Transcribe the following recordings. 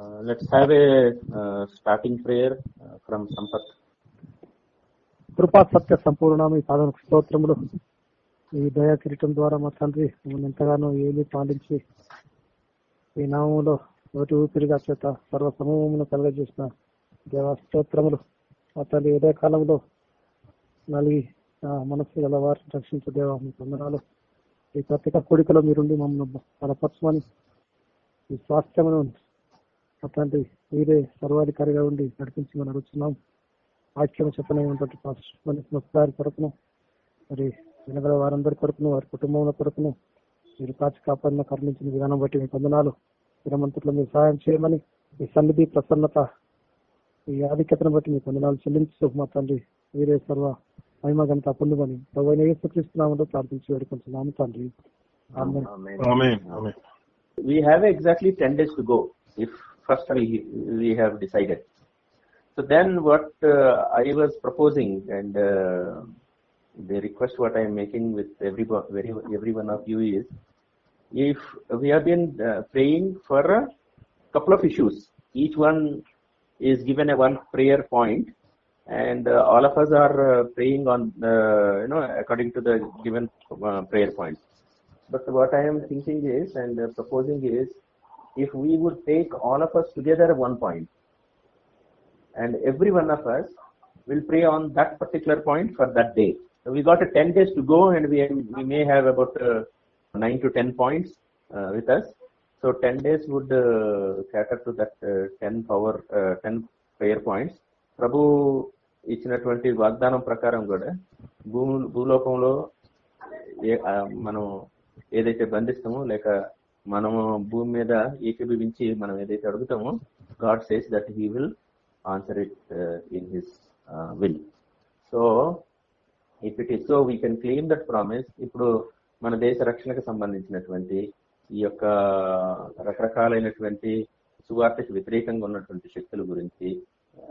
Uh, let's have a uh, starting prayer uh, from Sampath. కృపా సత్య సంపూర్ణ మీ పాదన స్తోత్రములు. ఈ దయా కిరీటం ద్వారా మా తండ్రి మిమ్మల్ని ఎంతగానో ఏలి పాలించి ఈ నామంలో నోటి ఊపిరిగా చేత సర్వ సమూహమును కలగజేసిన దేవా స్తోత్రములు. మా తండ్రి ఏదే కాలంలో నలిగి ఆ మనస్సు గల వారిని రక్షించే దేవ మీ వందనాలు. ఈ ప్రత్యేక కోడికలో మీరుండి మమ్మల్ని బలపరచమని ఈ స్వాస్థ్యమును తండ్రి మీరే సర్వాధికారిగా ఉండి నడిపించమని అడుగుతున్నాం. వాక్యం చెప్పనటువంటి వారి కొరకును మరి వినగల వారందరి కొరకును వారి కుటుంబంలో కొరకును మీరు కాచి కాపాడిన కరుణించిన విధానం బట్టి మీ పొందనాలు స్థిరమంతట్లో మీరు సహాయం చేయమని మీ సన్నిధి ప్రసన్నత ఈ ఆధిక్యతను బట్టి మీ పొందనాలు చెల్లించు. మా తండ్రి మీరే సర్వ మహిమ గంట పొందుమని ప్రభు యేసుక్రీస్తునామంలో ప్రార్థించి వేడుకుంటున్నాము తండ్రి. We have exactly 10 days to go. If first we, we have decided. So then what uh, I was proposing and uh, the request what I am making with every, every one of you is if we have been uh, praying for a couple of issues, each one is given a one prayer point and uh, all of us are uh, praying on, uh, you know, according to the given uh, prayer points. But what I am thinking is and uh, proposing is if we would take all of us together at one point and every one of us will pray on that particular point for that day. So we got a 10 days to go and we, we may have about uh, 9 to 10 points uh, with us. So 10 days would uh, cater to that uh, 10 power, uh, 10 prayer points. ప్రభు ఇచ్చినటువంటి వాగ్దానం ప్రకారం కూడా భూ భూలోకంలో ఏ- ఆ, మనం ఏదైతే బంధిస్తామో లేక మనము భూమి మీద ఏకీభవించి మనం ఏదైతే అడుగుతామో God says that he will answer it in his will so if it is so we can claim that promise ఇప్పుడు మన దేశ రక్షణకు సంబంధించినటువంటి ఈ యొక్క రకరకాలైనటువంటి సువార్తకు వ్యతిరేకంగా ఉన్నటువంటి శక్తుల గురించి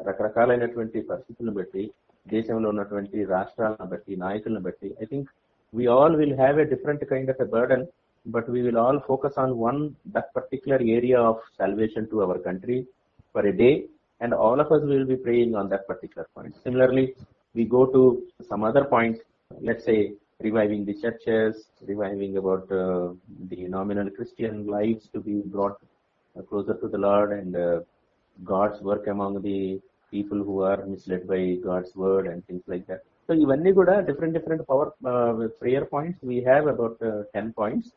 రకరకాలైనటువంటి పరిస్థితులను బట్టి దేశంలో ఉన్నటువంటి రాష్ట్రాలను బట్టి నాయకులను బట్టి I think we all will have a different kind of a burden but we will all focus on one that particular area of salvation to our country for a day, and all of us will be praying on that particular point. Similarly, we go to some other point, let's say reviving the churches, reviving about uh, the nominal Christian lives to be brought uh, closer to the Lord and uh, God's work among the people who are misled by God's word and things like that. So ఇవన్నీ కూడా different different power prayer points we have about ten points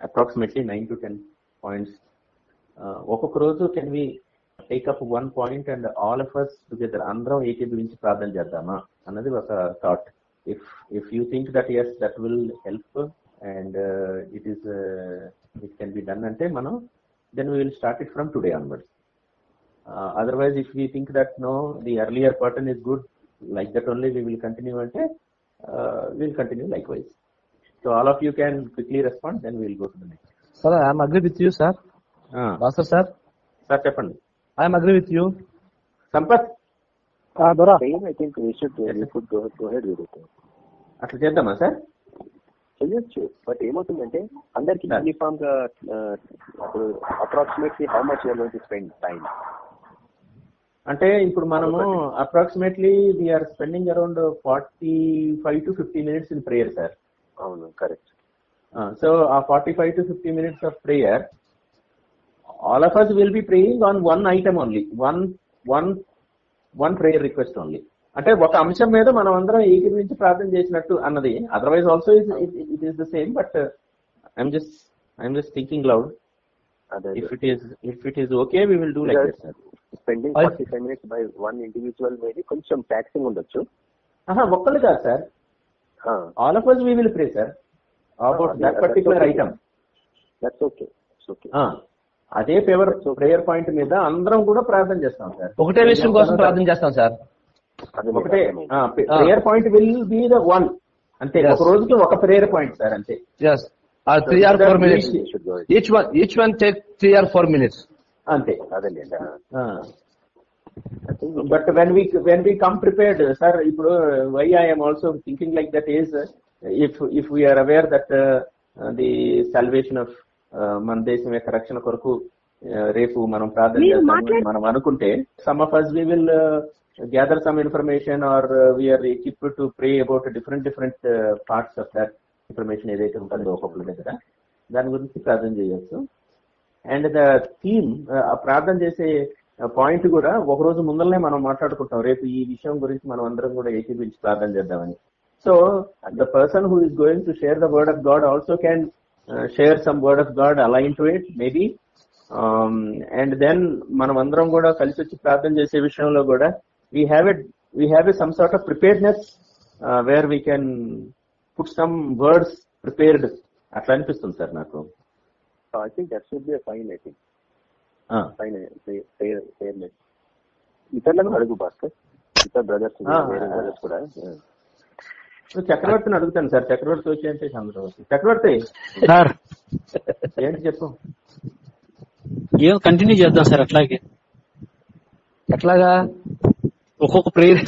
approximately nine to ten points ఒక్కొక్క రోజు can we take up one point and all of us together అందరం ఏకీభవించి ప్రార్థన చేద్దామా అన్నది ఒక thought if if you think that yes that will help and it is it can be done అంటే మనం then we will start it from today onwards otherwise if you think that no the earlier pattern is good like that only we will continue అంటే will continue likewise. So all of you can quickly respond, then we will go to the next. Sir, I am agree with you, sir. Ah, Pastor, sir, sir చెప్పండి I am agree with you. Sampath Dora Same, I think we should we could go, go ahead with it. అట్లా చేద్దామా sir చెయ్యొచ్చు but ఏమవుతుందంటే అందరికి Sir. యూనిఫామ్గా uh, అప్పుడు approximately how much you're going to spend time అంటే ఇప్పుడు మనము approximately we're spending around forty five to fifty minutes in prayer sir అవును correct so ah forty five to fifty minutes of prayer all of us will be praying on one item only one one one prayer request only అంటే ఒక అంశం మీద మనం అందరం ఏకీభవించి ప్రార్థన చేసినట్టు అన్నది. Otherwise also it is the same but I'm just I'm just thinking loud కొంచెం ఉండొచ్చు. ఒక్కళ్ళు కాదు sir all of us we will pray sir about that particular item that's okay okay అదే పేపర్ ప్రేయర్ పాయింట్ మీద అందరం కూడా ప్రార్థన చేస్తాం సార్ ఒకటే విషయం కోసం ప్రార్థన చేస్తాం సార్ ఒకటే prayer point will be the one అంతే. ఒక రోజుకి ఒక ప్రేయర్ పాయింట్ సార్ అంతే. Three or four minutes each one each one take three or four minutes అంతే. అదేలేండి. But when we when we come prepared sir ఇప్పుడు why I'm also thinking like that is if if we're aware that the salvation of మన దేశం యొక్క రక్షణ కొరకు రేపు మనం ప్రార్థన మనం అనుకుంటే some of us we will gather some information or we're equip to pray about different different parts of that information ఏదైతే ఉంటుందో ఒక్కొక్కరి దగ్గర. దాని గురించి ప్రార్థన చేయొచ్చు. అండ్ ద థీమ్ ప్రార్థన చేసే పాయింట్ కూడా ఒక రోజు ముందరనే మనం మాట్లాడుకుంటాం. రేపు ఈ విషయం గురించి మనం అందరం కూడా ఏకీపించి ప్రార్థన చేద్దామని. So the person who is going to share the word of God also can share some word of God align to it maybe and then మనం అందరం కూడా కలిసి వచ్చి ప్రార్థన చేసే విషయంలో కూడా we have at we have a some sort of preparedness where we can put some words prepared అట్లా అనిపిస్తుంది సార్ నాకు. I think that should be fine I think fine fairness ఇతరులను అడుగు భాస్కర్. ఇతర బ్రదర్స్ బ్రదర్స్ కూడా చక్రవర్తిని అడుగుతాను సార్. చక్రవర్తి వచ్చి అంటే చంద్రవర్తి చక్రవర్తి! సార్. ఏంటి చెప్పు? ఏం కంటిన్యూ చేద్దాం సార్ అట్లాగే. ఎట్లాగా? ఒక్కొక్క ప్రేయర్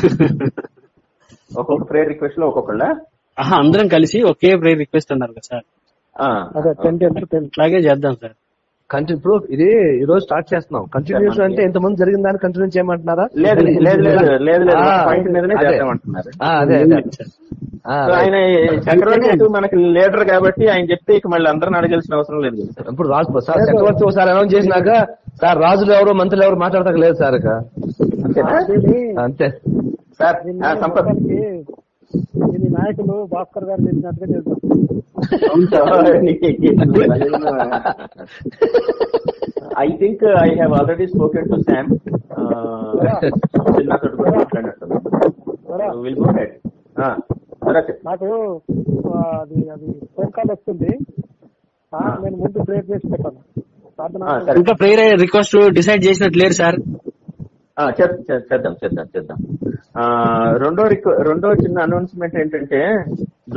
ఒక్కొక్క ప్రేయర్ రిక్వెస్ట్లో ఒక్కొక్కళ్ళ? అందరం కలిసి ఒకే ప్రేయర్ రిక్వెస్ట్ అన్నారు కదా సార్. అదే టెన్ టెన్ టెన్ అట్లాగే చేద్దాం సార్. కంటిన్యూ ఇప్పుడు ఇది ఈ రోజు స్టార్ట్ చేస్తున్నాం. కంటిన్యూషన్ అంటే ఎంతమంది జరిగిన దాన్ని కంటిన్యూ చేయమంటున్నారా? లేదు లేదు లేదు లేదు లేదు ఆ, పాయింట్ మీదనే అదే. ఆయన చక్రవర్తి మనకి లీడర్ కాబట్టి ఆయన చెప్తే ఇక మళ్ళీ అందరిని అడగాల్సిన అవసరం లేదు. ఇప్పుడు రాజు సార్ చక్రవర్తి ఒకసారి అనౌన్స్ చేసినాక సార్ రాజులు ఎవరు మంత్రులు ఎవరు మాట్లాడతాక లేదు సార్ అంతే. సార్ ఆ, సంపత్. నాయకులు భాస్కర్ గారు చేసినట్టుగా చేద్దాం. I think I have already spoken to Sam చిన్నతో కూడా మాట్లాడినట్టు విల్ గో హెడ్ సరే చెప్పు. నాకు అది అది ఫోన్ కాల్ వస్తుంది. ఆ, నేను ముందు ప్రేయర్ చేసి పెట్టాను. సరే ఇంకా ప్రేయర్ రిక్వెస్ట్ డిసైడ్ చేసినట్టు లేరు సార్. ఆ, చేద్దాం చేద్దాం, చేద్దాం. రెండో రిక్వ- రెండో చిన్న అనౌన్స్మెంట్ ఏంటంటే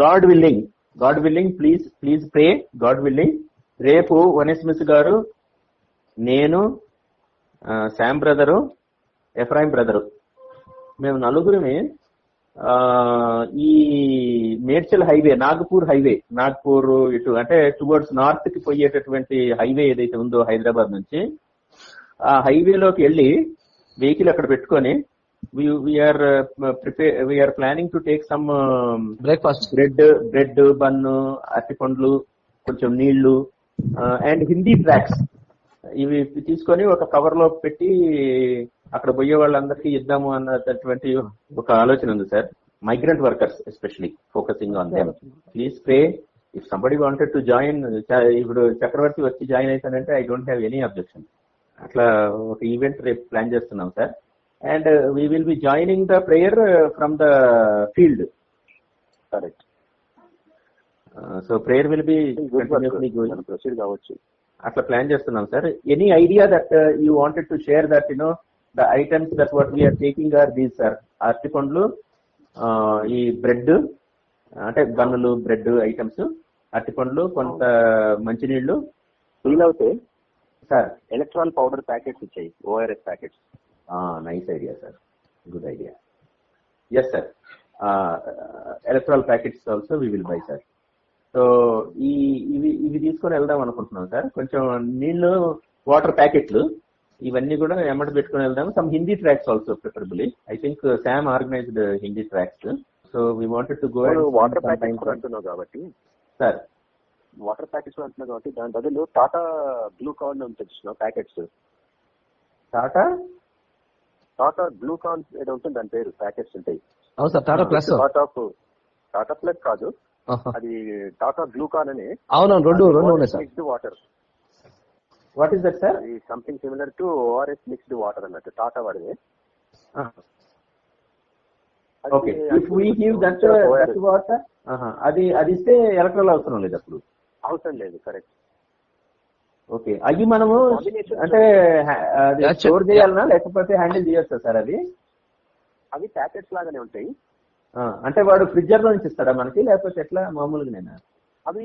God willing God willing please please pray God willing రేపు వనస్మిత్ గారు నేను శామ్ బ్రదరు ఎఫ్రాయిం బ్రదరు మేము నలుగురిమి ఈ మేడ్చల్ హైవే నాగపూర్ హైవే నాగపూర్ ఇటు అంటే టువర్డ్స్ నార్త్కి పోయేటటువంటి హైవే ఏదైతే ఉందో హైదరాబాద్ నుంచి ఆ హైవేలోకి వెళ్ళి వెహికల్ అక్కడ పెట్టుకొని we're prepare we're planning to take some breakfast bread bread bun అరటిపండ్లు కొంచెం నీళ్ళు అండ్ హిందీ ట్రాక్స్ ఇవి తీసుకొని ఒక కవర్లో పెట్టి అక్కడ పోయే వాళ్ళందరికీ ఇద్దాము అన్నటువంటి ఒక ఆలోచన ఉంది sir. Migrant workers especially focusing on them please pay if somebody wanted to join ఇప్పుడు చక్రవర్తి వచ్చి join అవుతానంటే I don't have any objection అట్లా ఒక ఈవెంట్ రేపు ప్లాన్ చేస్తున్నాం sir. And we will be joining the prayer from the field correct so prayer will be good మనం proceed కావచ్చు అట్లా plan చేస్తున్నాం sir any idea that you wanted to share that you know the items that what we're taking or these sir అరటి పండ్లు ఈ bread అంటే బన్నులు bread items అరటి పండ్లు కొంత మంచినీళ్ళు వీలవుతే సార్ ఎలక్ట్రాల్ పౌడర్ ప్యాకెట్స్ ఇచ్చాయి ORS packets. Nice idea sir good idea yes sir Electral packets also we will buy sir so ఈ ఇవి ఇవి తీసుకొని వెళ్దాం అనుకుంటున్నాం సార్ కొంచెం నీళ్ళు వాటర్ ప్యాకెట్లు ఇవన్నీ కూడా ఎమ్మటి పెట్టుకొని వెళ్దాం. Some Hindi tracks also preferably I think Sam organised Hindi tracks so we wanted to go water packets కూడా అంటున్నావు కాబట్టి. సార్ వాటర్ ప్యాకెట్స్ అంటున్నావు కాబట్టి దాని బదులు టాటా బ్లూ ఉంటుంది చూసినావు packets Tata Tata blue corn ఏదో ఉంటుంది దాని పేరు ప్యాకెట్స్ ఉంటాయి. అవును sir Tata plus Tata Tata plus కాదు. అది టాటా బ్లూ కార్న్ అని. అవునవును రెండు రెండు ఉన్నాయి sir. Mixed water what is that sir something similar to ORS mixed water అన్నట్టు టాటా వాడిది. Okay if we give that that water అది అది ఇస్తే ఎలక్ట్రల్ అవసరం లేదు అప్పుడు. అవసరం లేదు కరెక్ట్ ఓకే. అవి మనము అంటే స్టోర్. చేయాలనా లేకపోతే హ్యాండిల్ చేయొచ్చా సార్ అది? అవి ప్యాకెట్స్ లాగానే ఉంటాయి. ఆ, అంటే వాడు ఫ్రిడ్జర్లో నుంచి ఇస్తాడా మనకి లేకపోతే ఎట్లా? మామూలుగా నేను అవి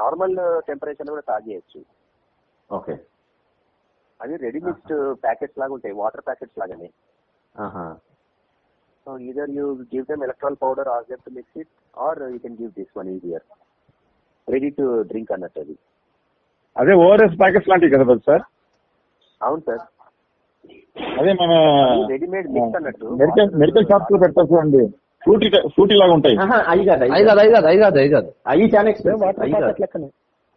నార్మల్ టెంపరేచర్ కూడా తాగేయచ్చు ఓకే. అవి రెడీ మిక్స్డ్ ప్యాకెట్స్ లాగా ఉంటాయి వాటర్ ప్యాకెట్స్ లాగానే. ఆహా. So either you give them Electral powder or them to mix it or you can give this one easier ready to drink అన్నట్టు అది. అదే ఓఆర్ఎస్ ప్యాకెట్స్ లాంటివి కదా సార్? అవును సార్. అదే మన రెడీమేడ్ మిక్స్ అన్నట్టు. మెడికల్ మెడికల్ షాప్స్లో పెడతారు చూడండి. ఫ్రూటీ ఫ్రూటీ లాగా ఉంటాయి. అయి కాదు అయి కాదు అయి కాదు అయి కాదు అయి చాలా ఎక్స్పెన్సివ్ వాటర్ అయి కాదు. ప్యాకెట్ లెక్కనే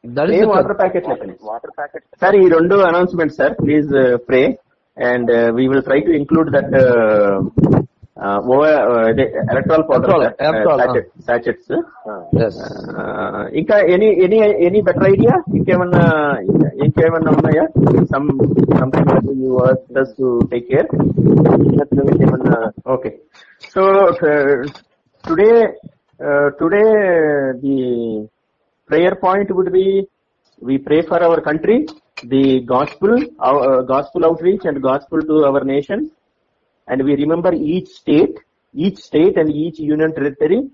that same is water packet లెక్కనే. వాటర్ ప్యాకెట్ సార్ ఈ రెండు announcement sir please pray and we will try to include that Electral powders ఇంకా any any any better idea ఉన్నాయా? Okay so today prayer point would be we pray for our country the gospel gospel outreach and gospel to our nation and we remember each state, each state and each union territory,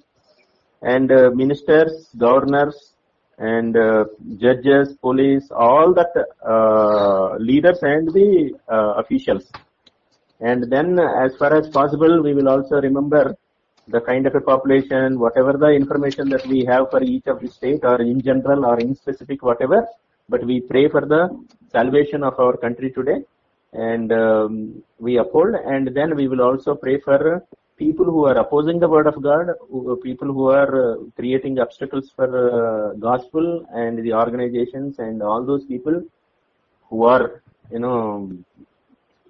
and uh, ministers, governors, and uh, judges, police, all that uh, leaders and the uh, officials. And then, as far as possible, we will also remember the kind of a population, whatever the information that we have for each of the state or in general or in specific, whatever. But we pray for the salvation of our country today and um, we uphold and then we will also pray for people who are opposing the word of God, who- people who are uh, creating obstacles for uh, gospel and the organizations and all those people who are, you know,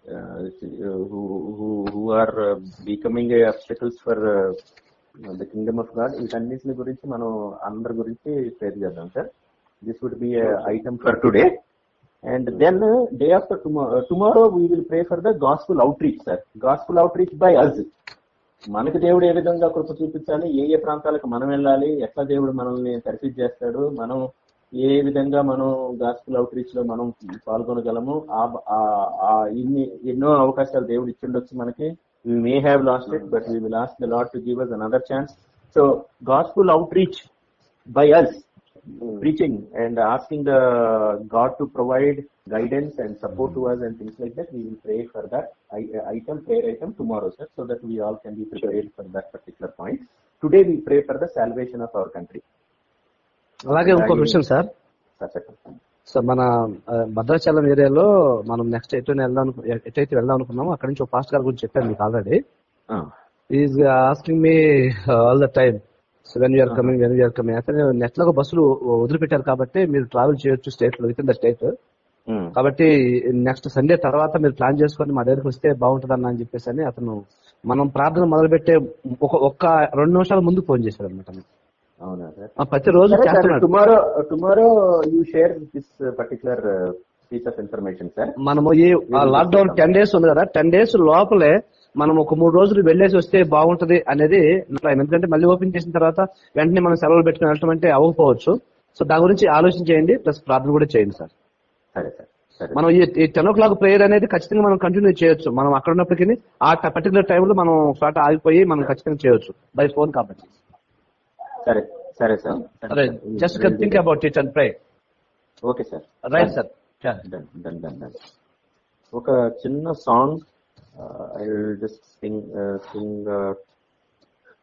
uh, who, who, who are uh, becoming a obstacles for uh, the kingdom of God వీటన్నిటిని గురించి మనం అందరి గురించి prayer చేద్దాం sir this would be item for today and then day after tomorrow tomorrow we will pray for the gospel outreach sir gospel outreach by us మనకి దేవుడు ఏ విధంగా కృప చూపించాలి? ఏ ఏ ప్రాంతాలకు మనం వెళ్ళాలి? ఎట్లా దేవుడు మనల్ని తర్ఫీజ్ చేస్తాడు? మనం ఏ విధంగా మనం గాస్పుల్ అవుట్ రీచ్లో మనం పాల్గొనగలము? ఇన్ని ఎన్నో అవకాశాలు దేవుడు ఇచ్చిండొచ్చు మనకి. We may have lost it but we lost the Lord to give us another chance so gospel outreach by us preaching and asking the god to provide guidance and support to us and things like that we will pray for that i- item prayer item tomorrow sir so that we all can be prepared for that particular point today we pray for the salvation of our country అలాగే ఇంకొక విషయం sir. So మన భద్రాచలం ఏరియాలో మనం next ఎటు వెళ్దాం ఎటైతే వెళ్దాం అనుకున్నామో అక్కడ నుంచి ఒక పాస్ట్ గారి గురించి చెప్పాను మీకు already Ah. Is asking me all the time so when you're coming when you're coming అతను నెట్లో బస్సులు వదిలిపెట్టారు కాబట్టి మీరు ట్రావెల్ చేయొచ్చు స్టేట్లో విత్ ఇన్ ద స్టేట్. కాబట్టి నెక్స్ట్ సండే తర్వాత మీరు ప్లాన్ చేసుకొని మా దగ్గరికి వస్తే బాగుంటుంది అన్న అని చెప్పేసి అని అతను మనం ప్రార్థన మొదలుపెట్టే ఒక ఒక్క రెండు నిమిషాల ముందు ఫోన్ చేశాడు అనమాట అవునా సార్? ప్రతి రోజు tomorrow tomorrow you share this particular piece of information sir మనము ఈ లాక్డౌన్ టెన్ డేస్ ఉంది కదా టెన్ డేస్ లోపలే మనం ఒక మూడు రోజులు వెళ్ళేసి వస్తే బాగుంటది అనేది. ఎందుకంటే మళ్ళీ ఓపెన్ చేసిన తర్వాత వెంటనే మనం సెలవులు పెట్టుకుని వెళ్ళటం అంటే అవ్వకపోవచ్చు. సో దాని గురించి ఆలోచన చేయండి ప్లస్ ప్రార్థన కూడా చేయండి సార్. సరే సార్ సరే. మనం ఈ టెన్ ఓ క్లాక్ ప్రేయర్ అనేది ఖచ్చితంగా మనం కంటిన్యూ చేయొచ్చు. మనం అక్కడ ఉన్నప్పటికీ ఆ పర్టికులర్ టైంలో మనం స్టార్ట్ ఆగిపోయి మనం ఖచ్చితంగా చేయొచ్చు బై ఫోన్ కాబట్టి. సరే సరే sir. Just think about it and pray okay sir. Right sir done done done done ఒక చిన్న song I just sing sing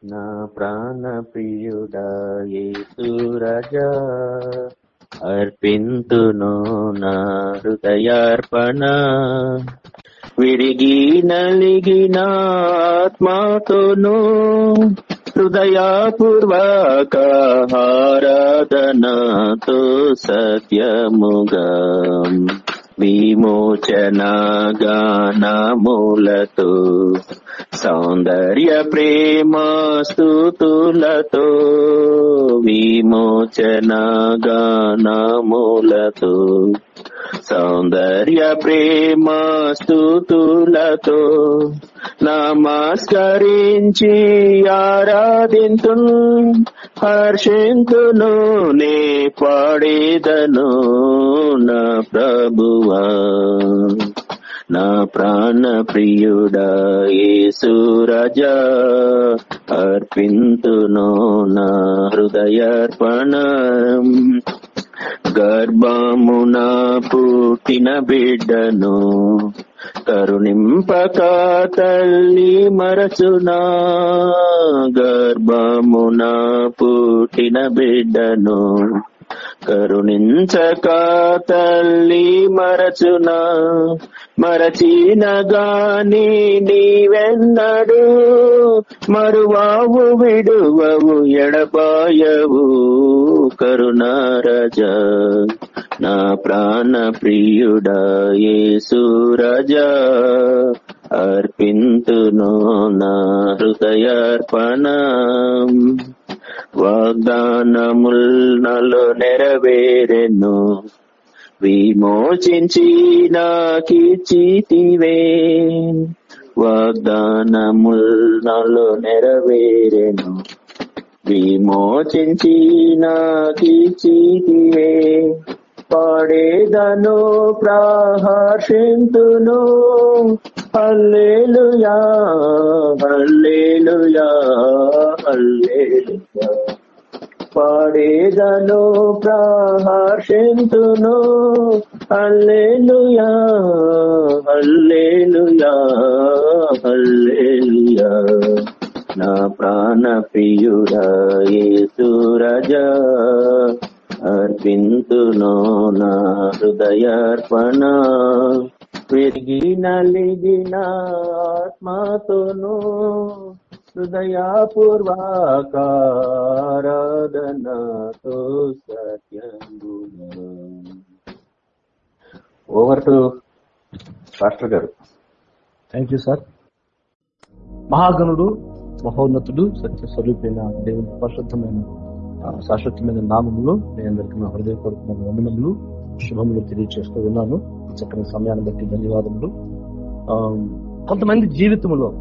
నా ప్రాణ ప్రియుడా యేసు రాజా అర్పింతును నా హృదయార్పణ విరిగి నలిగిన ఆత్మతోను హృదయపూర్వక ఆరాధనతో సత్యముగా విమోచన గానములతో సౌందర్య ప్రేమ స్థుతులతో విమోచన గానములతో సౌందర్య ప్రేమ స్థుతులతో నమస్కరించి ఆరాధింతు హర్షింతును నే పాడేదను నా ప్రభువా. నా ప్రాణ ప్రియుడా యేసు అర్పింతును నా హృదయార్పణ. గర్భమున పుట్టిన బిడ్డను కరుణింపక తల్లి మరచునా. గర్భమున పుట్టిన బిడ్డను కరుణించక తల్లి మరచునా మరచిన గాని నీవెన్నడు మరువావు విడువవు ఎడబాయవు. కరుణారజ నా ప్రాణ ప్రియుడా యేసు రాజా అర్పింతును నా హృదయార్పణ. వాగ్దానముల్ నలో నెరవేరెను. విమోచించి నాకిచ్చితివే వాగ్దానముల్ నలో నెరవేరెను. విమోచించి నాకిచ్చితివే పాడేదను ప్రాహర్షింతును. Hallelujah hallelujah hallelujah. పాడేదను ప్రాహర్షింతును. Hallelujah hallelujah hallelujah. నా ప్రాణ ప్రియుడా యేసు రాజా. అర్పింతును నా హృదయార్పణ. పెరిగి నలిగిన ఆత్మతోను హృదయపూర్వకారాధనతో సత్యంగుణ ఓవర్ టు పాస్టర్ గారు. థ్యాంక్ యూ సార్ మహాగణుడు మహోన్నతుడు సత్య స్వరూపైన దేవుని పరిశుద్ధమైన శాశ్వతమైన నామములు మీ అందరికీ నా హృదయపూర్వకమైన వందనములు శుభములు తెలియజేస్తూ ఉన్నాను. చక్కని సమయాన్ని బట్టి ధన్యవాదములు. కొంతమంది జీవితంలో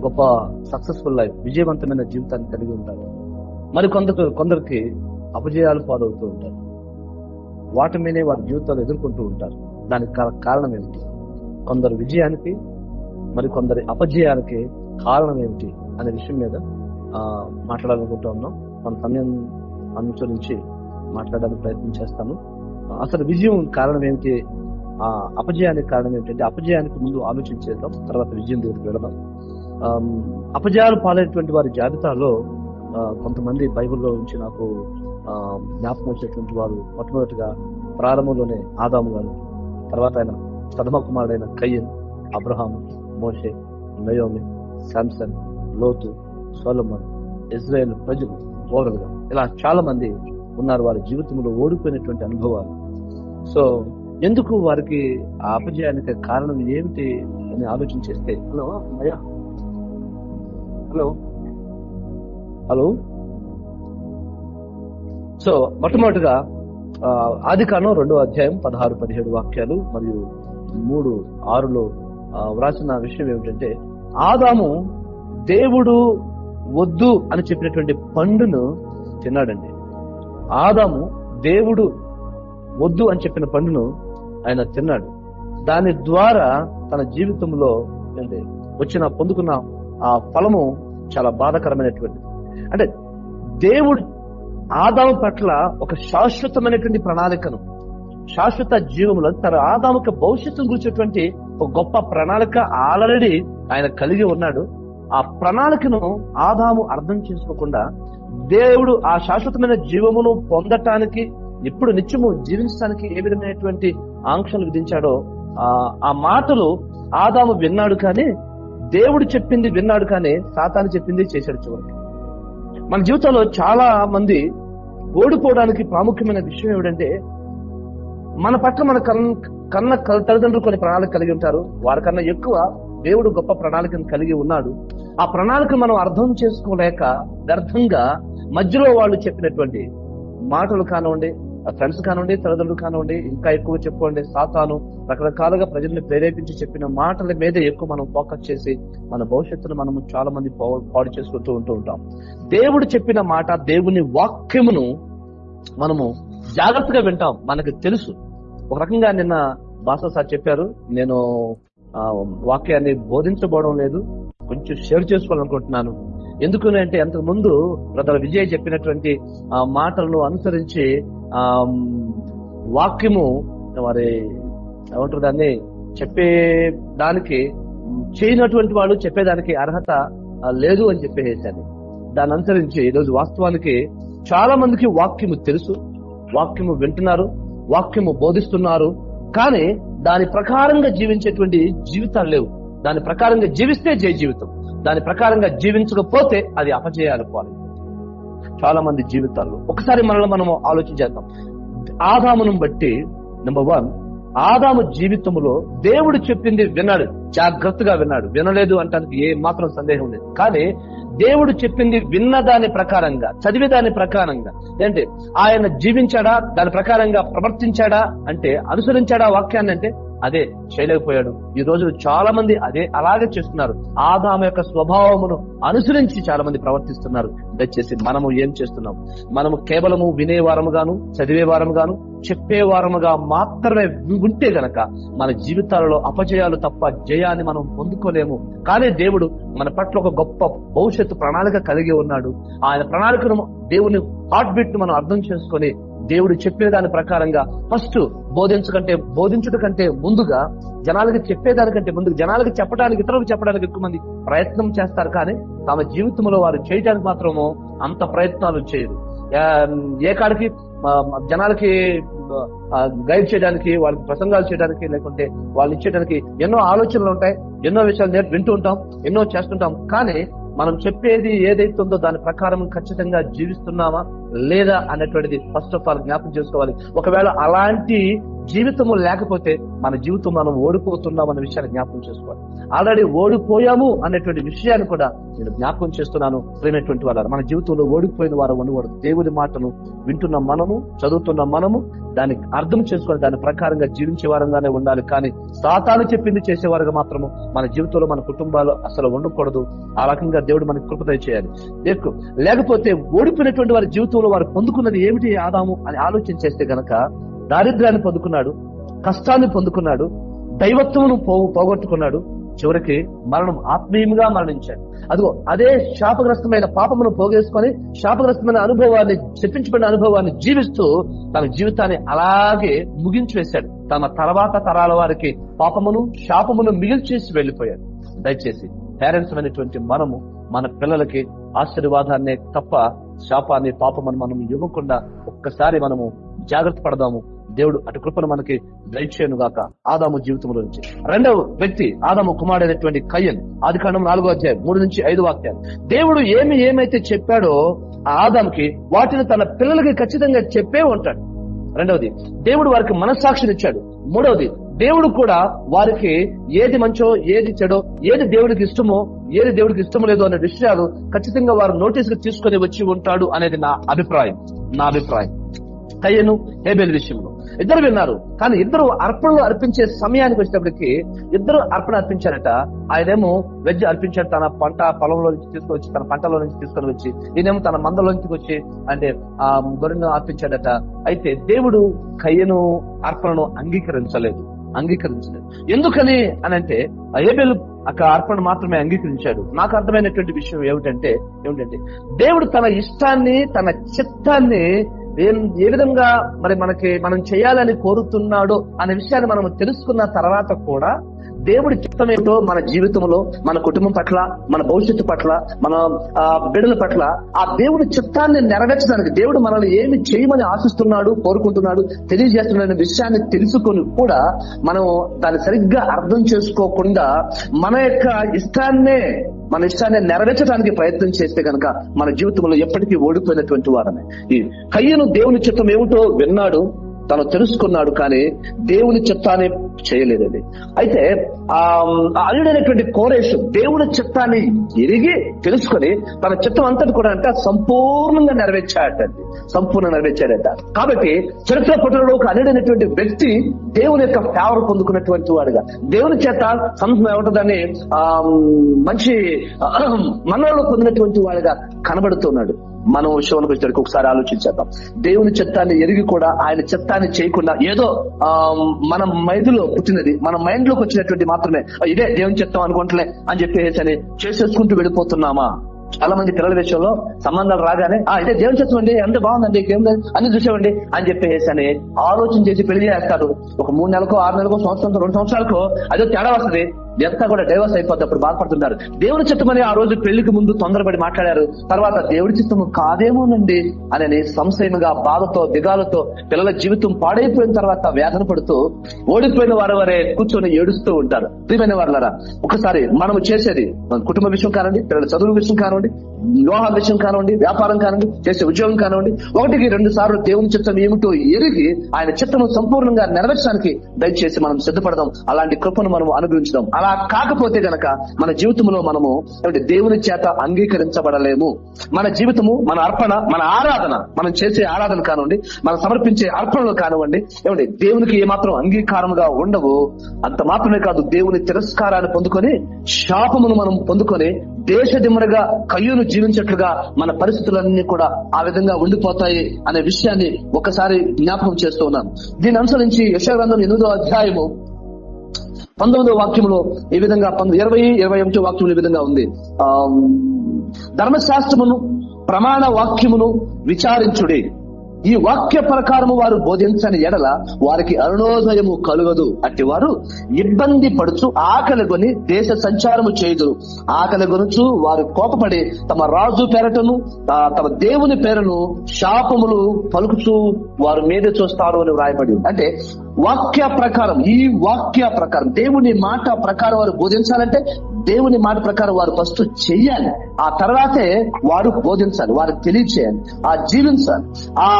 గొప్ప సక్సెస్ఫుల్ లైఫ్ విజయవంతమైన జీవితాన్ని కలిగి ఉంటారు. మరి కొందరు కొందరికి అపజయాలు పాలవుతూ ఉంటారు. వాటి మీదే వారి జీవితాలు ఎదుర్కొంటూ ఉంటారు. దానికి కారణం ఏమిటి? కొందరు విజయానికి మరి కొందరి అపజయానికి కారణం ఏమిటి? అనే విషయం మీద మాట్లాడాలనుకుంటూ ఉన్నాం. మన సమయం అనుసరించి మాట్లాడడానికి ప్రయత్నం చేస్తాను. అసలు విజయం కారణం ఏమిటి? ఆ అపజయానికి కారణం ఏంటంటే అపజయానికి ముందు ఆలోచించేద్దాం తర్వాత విజయం దగ్గరికి వెళదాం. అపజయాలు పాలైనటువంటి వారి జాబితాలో కొంతమంది బైబిల్లో నుంచి నాకు జ్ఞాపకం వచ్చేటువంటి వారు మొట్టమొదటిగా ప్రారంభంలోనే ఆదాము గారు తర్వాత ఆయన సదమ కుమారుడైన కయ్యన్ అబ్రహాం మోషే నయోమి శాంసన్ లోతు సోలమన్ ఇజ్రాయెల్ ప్రజలు ఓవరాల్గా ఇలా చాలా మంది ఉన్నారు వారి జీవితంలో ఓడిపోయినటువంటి అనుభవాలు. సో ఎందుకు వారికి ఆ అపజయానికి కారణం ఏమిటి అని ఆలోచన చేస్తే హలో అయ్యా. హలో. హలో. సో మొట్టమొదటిగా ఆ, ఆది కాండం రెండో అధ్యాయం పదహారు పదిహేడు వాక్యాలు మరియు మూడు ఆరులో వ్రాసిన విషయం ఏమిటంటే ఆదాము దేవుడు వద్దు అని చెప్పినటువంటి పండును తిన్నాడండి. ఆదాము దేవుడు వద్దు అని చెప్పిన పండును ఆయన తిన్నాడు. దాని ద్వారా తన జీవితంలో అంటే వచ్చిన పొందుకున్న ఆ ఫలము చాలా బాధాకరమైనటువంటిది. అంటే దేవుడు ఆదాము పట్ల ఒక శాశ్వతమైనటువంటి ప్రణాళికను శాశ్వత జీవములో తన ఆదాముక భవిష్యత్తును గురించినటువంటి ఒక గొప్ప ప్రణాళిక ఆల్రెడీ ఆయన కలిగి ఉన్నాడు. ఆ ప్రణాళికను ఆదాము అర్థం చేసుకోకుండా దేవుడు ఆ శాశ్వతమైన జీవమును పొందటానికి ఇప్పుడు నిత్యము జీవించడానికి ఏ విధమైనటువంటి ఆంక్షలు విధించాడో ఆ మాటలు ఆదాము విన్నాడు కానీ దేవుడు చెప్పింది విన్నాడు కానీ సాతాను చెప్పింది చేశాడు చివరికి. మన జీవితంలో చాలా మంది ఓడిపోవడానికి ప్రాముఖ్యమైన విషయం ఏమిటంటే మన పట్ల మన కన్ కన్న తల్లిదండ్రులు కొన్ని ప్రణాళిక కలిగి ఉంటారు. వారికన్నా ఎక్కువ దేవుడు గొప్ప ప్రణాళికను కలిగి ఉన్నాడు. ఆ ప్రణాళిక మనం అర్థం చేసుకోలేక వ్యర్థంగా మధ్యలో వాళ్ళు చెప్పినటువంటి మాటలు కానివ్వండి ఫ్రెండ్స్ కానివ్వండి తల్లిదండ్రులు కానివ్వండి ఇంకా ఎక్కువ చెప్పుకోండి సాతాను రకరకాలుగా ప్రజల్ని ప్రేరేపించి చెప్పిన మాటల మీద ఎక్కువ మనం ఫోకస్ చేసి మన భవిష్యత్తును మనం చాలా మంది పా- పాడు చేసుకుంటూ ఉంటూ ఉంటాం. దేవుడు చెప్పిన మాట దేవుని వాక్యమును మనము జాగ్రత్తగా వింటాం. మనకు తెలుసు. ఒక రకంగా నిన్న భాష సార్ చెప్పారు నేను వాక్యాన్ని బోధించబోవడం లేదు. కొంచెం షేర్ చేసుకోవాలనుకుంటున్నాను. ఎందుకు అంటే అంతకు ముందు బ్రదర్ విజయ్ చెప్పినటువంటి ఆ మాటలను అనుసరించి ఆ వాక్యము మరి ఏమంటారు దాన్ని? చెప్పే దానికి చేయనటువంటి వాడు చెప్పేదానికి అర్హత లేదు అని చెప్పేసాను దాన్ని అనుసరించి ఈరోజు వాస్తవానికి చాలా మందికి వాక్యము తెలుసు. వాక్యము వింటున్నారు. వాక్యము బోధిస్తున్నారు. కానీ దాని ప్రకారంగా జీవించేటువంటి జీవితాలు లేవు. దాని ప్రకారంగా జీవిస్తే జయ జీవితం. దాని ప్రకారంగా జీవించకపోతే అది అపజయాలు పాలు. చాలా మంది జీవితాల్లో ఒకసారి మనల్ని మనం ఆలోచించేద్దాం. ఆదామును బట్టి నెంబర్ వన్ ఆదాము జీవితంలో దేవుడు చెప్పింది విన్నాడు. జాగ్రత్తగా విన్నాడు. వినలేదు అంటానికి ఏ మాత్రం సందేహం లేదు. కానీ దేవుడు చెప్పింది విన్న దాని ప్రకారంగా చదివే దాని ప్రకారంగా. అంటే ఆయన జీవించాడా? దాని ప్రకారంగా ప్రవర్తించాడా? అంటే అనుసరించాడా వాక్యాన్ని అంటే? అదే చేయలేకపోయాడు. ఈ రోజు చాలా మంది అదే అలాగే చేస్తున్నారు. ఆదాము యొక్క స్వభావమును అనుసరించి చాలా మంది ప్రవర్తిస్తున్నారు. దయచేసి మనము ఏం చేస్తున్నాం? మనము కేవలము వినేవారముగాను చదివేవారముగాను చెప్పేవారముగా మాత్రమే ఉంటే గనక మన జీవితాలలో అపజయాలు తప్ప జయాన్ని మనం పొందుకోలేము. కానీ దేవుడు మన పట్ల ఒక గొప్ప భవిష్యత్తు ప్రణాళిక కలిగి ఉన్నాడు. ఆయన ప్రణాళికను దేవుని హార్ట్ బీట్ను మనం అర్థం చేసుకొని దేవుడు చెప్పే దాని ప్రకారంగా ఫస్ట్ బోధించకంటే బోధించుట కంటే ముందుగా జనాలకి చెప్పేదానికంటే ముందు జనాలకి చెప్పడానికి ఇతరులకు చెప్పడానికి ఎక్కువ మంది ప్రయత్నం చేస్తారు. కానీ తమ జీవితంలో వారు చేయడానికి మాత్రము అంత ప్రయత్నాలు చేయరు. ఏ కాడికి జనాలకి గైడ్ చేయడానికి వాళ్ళకి ప్రసంగాలు చేయడానికి లేకుంటే వాళ్ళు ఇచ్చేయడానికి ఎన్నో ఆలోచనలు ఉంటాయి ఎన్నో విషయాలు నేర్చు వింటూ ఉంటాం ఎన్నో చేస్తుంటాం. కానీ మనం చెప్పేది ఏదైతే ఉందో దాని ప్రకారం ఖచ్చితంగా జీవిస్తున్నామా? లేదా అనేటువంటిది ఫస్ట్ ఆఫ్ ఆల్ జ్ఞాపకం చేసుకోవాలి. ఒకవేళ అలాంటి జీవితము లేకపోతే మన జీవితం మనం ఓడిపోతున్నాం అనే విషయాన్ని జ్ఞాపకం చేసుకోవాలి. ఆల్రెడీ ఓడిపోయాము అనేటువంటి విషయాన్ని కూడా నేను జ్ఞాపకం చేస్తున్నాను. ప్రేమైనటువంటి వారు మన జీవితంలో ఓడిపోయిన వారు ఉండకూడదు. దేవుడి మాటను వింటున్న మనము చదువుతున్న మనము దానికి అర్థం చేసుకొని దాని ప్రకారంగా జీవించే వారంగానే ఉండాలి. కానీ సాతాను చెప్పింది చేసేవారుగా మాత్రము మన జీవితంలో మన కుటుంబాలు అసలు ఉండకూడదు. ఆ రకంగా దేవుడు మనకి కృపద చేయాలి లేకపోతే ఓడిపోయినటువంటి వారి జీవితం జీవితంలో వారు పొందుకున్నది ఏమిటి ఆదాము అని ఆలోచన చేస్తే గనక దారిద్ర్యాన్ని పొందుకున్నాడు కష్టాన్ని పొందుకున్నాడు దైవత్వమును పోగు పోగొట్టుకున్నాడు చివరికి మరణం ఆత్మీయంగా మరణించాడు. అదిగో అదే శాపగ్రస్తమైన పాపమును పోగేసుకొని శాపగ్రస్తమైన అనుభవాన్ని చెప్పించబడిన అనుభవాన్ని జీవిస్తూ తన జీవితాన్ని అలాగే ముగించి వేశాడు తన తర్వాత తరాల వారికి పాపమును శాపమును మిగిల్చేసి వెళ్ళిపోయాడు దయచేసి పేరెంట్స్ అనేటువంటి మనము మన పిల్లలకి ఆశీర్వాదాన్నే తప్ప శాపాన్ని పాపమని మనం ఇవ్వకుండా ఒక్కసారి మనము జాగ్రత్త పడదాము. దేవుడు అటు కృపను మనకి దయచేయను గాక. ఆదాము జీవితంలో నుంచి. రెండవ వ్యక్తి ఆదాము కుమారుడైనటువంటి కయ్యన్ ఆది కాండం నాలుగో అధ్యాయం మూడు నుంచి ఐదు వాక్యాలు. దేవుడు ఏమి ఏమైతే చెప్పాడో ఆ ఆదాముకి వాటిని తన పిల్లలకి ఖచ్చితంగా చెప్పే ఉంటాడు. రెండవది దేవుడు వారికి మనస్సాక్షిని ఇచ్చాడు మూడవది దేవుడు కూడా వారికి ఏది మంచో ఏది చెడో ఏది దేవుడికి ఇష్టమో ఏది దేవుడికి ఇష్టం లేదో అనే విషయాలు ఖచ్చితంగా వారు నోటీసులు తీసుకొని వచ్చి ఉంటాడు అనేది నా అభిప్రాయం. నా అభిప్రాయం. కయ్యను హేబేల్ విషయంలో. ఇద్దరు విన్నారు. కానీ ఇద్దరు అర్పణలు అర్పించే సమయానికి వచ్చేటప్పటికి ఇద్దరు అర్పణ అర్పించారట. ఆయనేమో వెజ్ అర్పించాడు తన పంట పొలంలో నుంచి తీసుకొచ్చి తన పంటలో నుంచి తీసుకొని వచ్చి ఈయనేమో తన మందలో నుంచి వచ్చి అంటే ఆ గొర్రెను అర్పించాడట. అయితే దేవుడు కయ్యను అర్పణను అంగీకరించలేదు. అంగీకరించలేదు. ఎందుకని అని అంటే ఏబెల్ అక్కడ అర్పణ మాత్రమే అంగీకరించాడు. నాకు అర్థమైనటువంటి విషయం ఏమిటంటే ఏమిటంటే దేవుడు తన ఇష్టాన్ని తన చిత్తాన్ని ఏం ఏ విధంగా మరి మనకి మనం చేయాలని కోరుతున్నాడో అనే విషయాన్ని మనం తెలుసుకున్న తర్వాత కూడా దేవుడి చిత్తం ఏంటో మన జీవితంలో మన కుటుంబం పట్ల మన భవిష్యత్తు పట్ల మన ఆ, బిడ్డల పట్ల ఆ దేవుడి చిత్తాన్ని నెరవేర్చడానికి దేవుడు మనల్ని ఏమి చేయమని ఆశిస్తున్నాడు కోరుకుంటున్నాడు తెలియజేస్తున్నాడు విషయాన్ని తెలుసుకొని కూడా మనం దాన్ని సరిగ్గా అర్థం చేసుకోకుండా మన యొక్క ఇష్టాన్నే మన ఇష్టాన్ని నెరవేర్చడానికి ప్రయత్నం చేస్తే కనుక మన జీవితంలో ఎప్పటికీ ఓడిపోయినటువంటి వారమే. ఈ కయ్యను దేవుని చిత్తం ఏమిటో విన్నాడు. తను తెలుసుకున్నాడు కానీ దేవుని చిత్తాన్ని చేయలేదండి. అయితే ఆ అల్లుడైనటువంటి కోరేషు దేవుని చిత్తాన్ని ఎరిగి తెలుసుకొని తన చిత్తం అంతటి కూడా అంటే సంపూర్ణంగా నెరవేర్చాడటండి సంపూర్ణంగా నెరవేర్చాడట. కాబట్టి చరిత్ర పుట్టడంలో ఒక అల్లుడైనటువంటి వ్యక్తి దేవుని యొక్క ఫేవర్ పొందుకున్నటువంటి వాడుగా. దేవుని చేత సం- ఏమంటుందని ఆ మంచి మనలో పొందినటువంటి వాడుగా కనబడుతున్నాడు. మనం విషయంలోకి వచ్చేటప్పుడు ఒకసారి ఆలోచించేద్దాం. దేవుని చిత్తాన్ని ఎరిగి కూడా ఆయన చిత్తాన్ని చేయకుండా ఏదో ఆ మన మైదులో పుట్టినది మన మైండ్లోకి వచ్చినటువంటి మాత్రమే ఇదే దేవుని చిత్తం అనుకుంటలే అని చెప్పేసి అని చేసేసుకుంటూ వెళ్ళిపోతున్నామా? చాలా మంది పిల్లల విషయంలో సంబంధాలు రాగానే ఆ ఇదే దేవుని చిత్తం అండి ఎంత బాగుందండి ఏం లేదు అన్ని చూసామండి అని చెప్పేసి అని ఆలోచన చేసి పెళ్ళి చేస్తారు ఒక మూడు నెలలకు ఆరు నెలలకు సంవత్సరం రెండు సంవత్సరాలకు అదో తేడా వస్తుంది. ఎంత కూడా డైవర్స్ అయిపోతున్నప్పుడు బాధపడుతున్నారు. దేవుని చిత్తమని ఆ రోజు పెళ్ళికి ముందు తొందరపడి మాట్లాడారు. తర్వాత దేవుడి చిత్తము కాదేమోనండి అని సంశయముగా బాధతో దిగాలతో పిల్లల జీవితం పాడైపోయిన తర్వాత వేదన పడుతూ ఓడిపోయిన వారు వరే కూర్చొని ఏడుస్తూ ఉంటారు. ప్రియమైన వాళ్ళరా ఒకసారి మనం చేసేది మన కుటుంబ విషయం కానివ్వండి పిల్లల చదువు విషయం కానివ్వండి వివాహ విషయం కానివ్వండి వ్యాపారం కానివ్వండి చేసే ఉద్యోగం కానివ్వండి ఒకటికి రెండు సార్లు దేవుని చిత్తం ఏమిటో ఎరిగి ఆయన చిత్తము సంపూర్ణంగా నెరవేర్చడానికి దయచేసి మనం సిద్ధపడదాం. అలాంటి కృపను మనం అనుగ్రహించడం అలా కాకపోతే గనక మన జీవితంలో మనము దేవుని చేత అంగీకరించబడలేము. మన జీవితము మన అర్పణ మన ఆరాధన మనం చేసే ఆరాధన కానివ్వండి మనం సమర్పించే అర్పణలు కానివ్వండి ఏమండి దేవునికి ఏమాత్రం అంగీకారముగా ఉండవు. అంత మాత్రమే కాదు దేవుని తిరస్కారాన్ని పొందుకొని శాపమును మనం పొందుకొని దేశదిమ్మరగా కయ్యూను జీవించట్లుగా మన పరిస్థితులన్నీ కూడా ఆ విధంగా ఉండిపోతాయి అనే విషయాన్ని ఒకసారి జ్ఞాపకం చేస్తూ ఉన్నాను. దీని అనుసరించి యశగ్రంథం ఎనిమిదో అధ్యాయము పంతొమ్మిదో వాక్యంలో ఈ విధంగా ఇరవై ఇరవై ఒకటి వాక్యంలో ఈ విధంగా ఉంది. ఆ ధర్మశాస్త్రమును ప్రమాణ వాక్యమును విచారించుడి. ఈ వాక్య ప్రకారము వారు బోధించని ఎడల వారికి అరుణోదయము కలుగదు. అట్టి వారు ఇబ్బంది పడుచు ఆకలి కొని దేశ సంచారము చేయుదురు. ఆకలి కొనుచు వారు కోపపడి తమ రాజు పేరటను తమ దేవుని పేరును శాపములు పలుకుచూ వారు మీద చూస్తారు అని వ్రాయబడి అంటే వాక్య ప్రకారం ఈ వాక్య ప్రకారం దేవుని మాట ప్రకారం వారు బోధించాలంటే దేవుని మాట ప్రకారం వారు ఫస్ట్ చెయ్యాలి. ఆ తర్వాతే వారు బోధించాలి వారు తెలియచేయాలి ఆ జీవించాలి. ఆ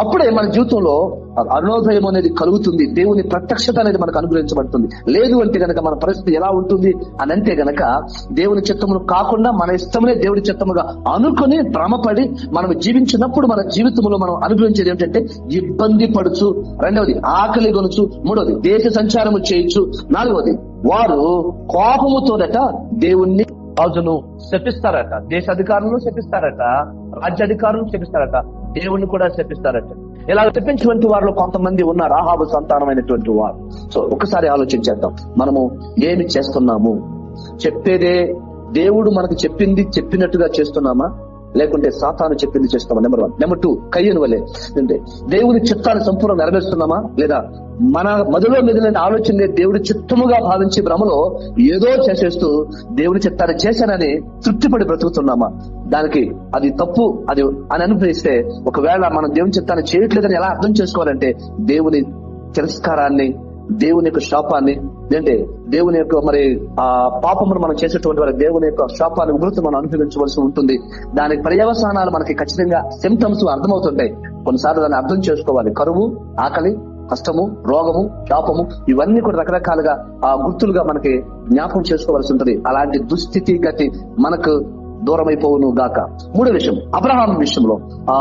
అప్పుడే మన జీవితంలో అరుణోదయం అనేది కలుగుతుంది. దేవుని ప్రత్యక్షత అనేది మనకు అనుగ్రహించబడుతుంది. లేదు అంటే గనక మన పరిస్థితి ఎలా ఉంటుంది అని అంటే గనక దేవుని చిత్తమును కాకుండా మన ఇష్టమునే దేవుడి చిత్తముగా అనుకుని భ్రమపడి మనం జీవించినప్పుడు మన జీవితంలో మనం అనుభవించేది ఏమిటంటే ఇబ్బంది పడుచు. రెండవది ఆకలి గొనుచు మూడవది దేశ సంచారము చేయొచ్చు నాలుగవది వారు కోపముతోదట దేవుణ్ణి రాజును శపిస్తారట. దేశ అధికారులను శపిస్తారట. రాజ్య అధికారులను శపిస్తారట. దేవుణ్ణి కూడా శపిస్తారట. ఇలా శపించినటువంటి వారిలో కొంతమంది ఉన్న రాహాబు సంతానమైనటువంటి వారు. సో ఒకసారి ఆలోచించేద్దాం మనము ఏమి చేస్తున్నాము? చెప్పేదే దేవుడు మనకు చెప్పింది చెప్పినట్టుగా చేస్తున్నామా? లేకుంటే సాతాను చెప్పింది చేస్తామా? నెంబర్ వన్ నెంబర్ టూ కయ్యను వల్లే అంటే దేవుని చిత్తాన్ని సంపూర్ణ నెరవేరుస్తున్నామా? లేదా మన మధులో మిగిలిన ఆలోచన దేవుడి చిత్తముగా భావించి భ్రమలో ఏదో చేసేస్తూ దేవుడి చిత్తాన్ని చేశానని తృప్తిపడి బ్రతుకుతున్నామా? దానికి అది తప్పు అది అని అనుభవిస్తే ఒకవేళ మనం దేవుని చిత్తాన్ని చేయట్లేదని ఎలా అర్థం చేసుకోవాలంటే దేవుని తిరస్కారాన్ని దేవుని యొక్క శాపాన్ని ఏంటంటే దేవుని యొక్క మరి ఆ పాపమును మనం చేసేటువంటి వారి దేవుని యొక్క శాపాన్ని ఉగ్రత మనం అనుభవించవలసి ఉంటుంది. దానికి పర్యవసానాలు మనకి ఖచ్చితంగా సిమ్టమ్స్ అర్థమవుతుంటాయి. కొన్నిసార్లు దాన్ని అర్థం చేసుకోవాలి. కరువు ఆకలి కష్టము రోగము శాపము ఇవన్నీ కూడా రకరకాలుగా ఆ గుర్తులుగా మనకి జ్ఞాపకం చేసుకోవాల్సి ఉంటుంది. అలాంటి దుస్థితి గతి మనకు దూరమైపోవును గాక. మూడో విషయం అబ్రహాం విషయంలో. ఆ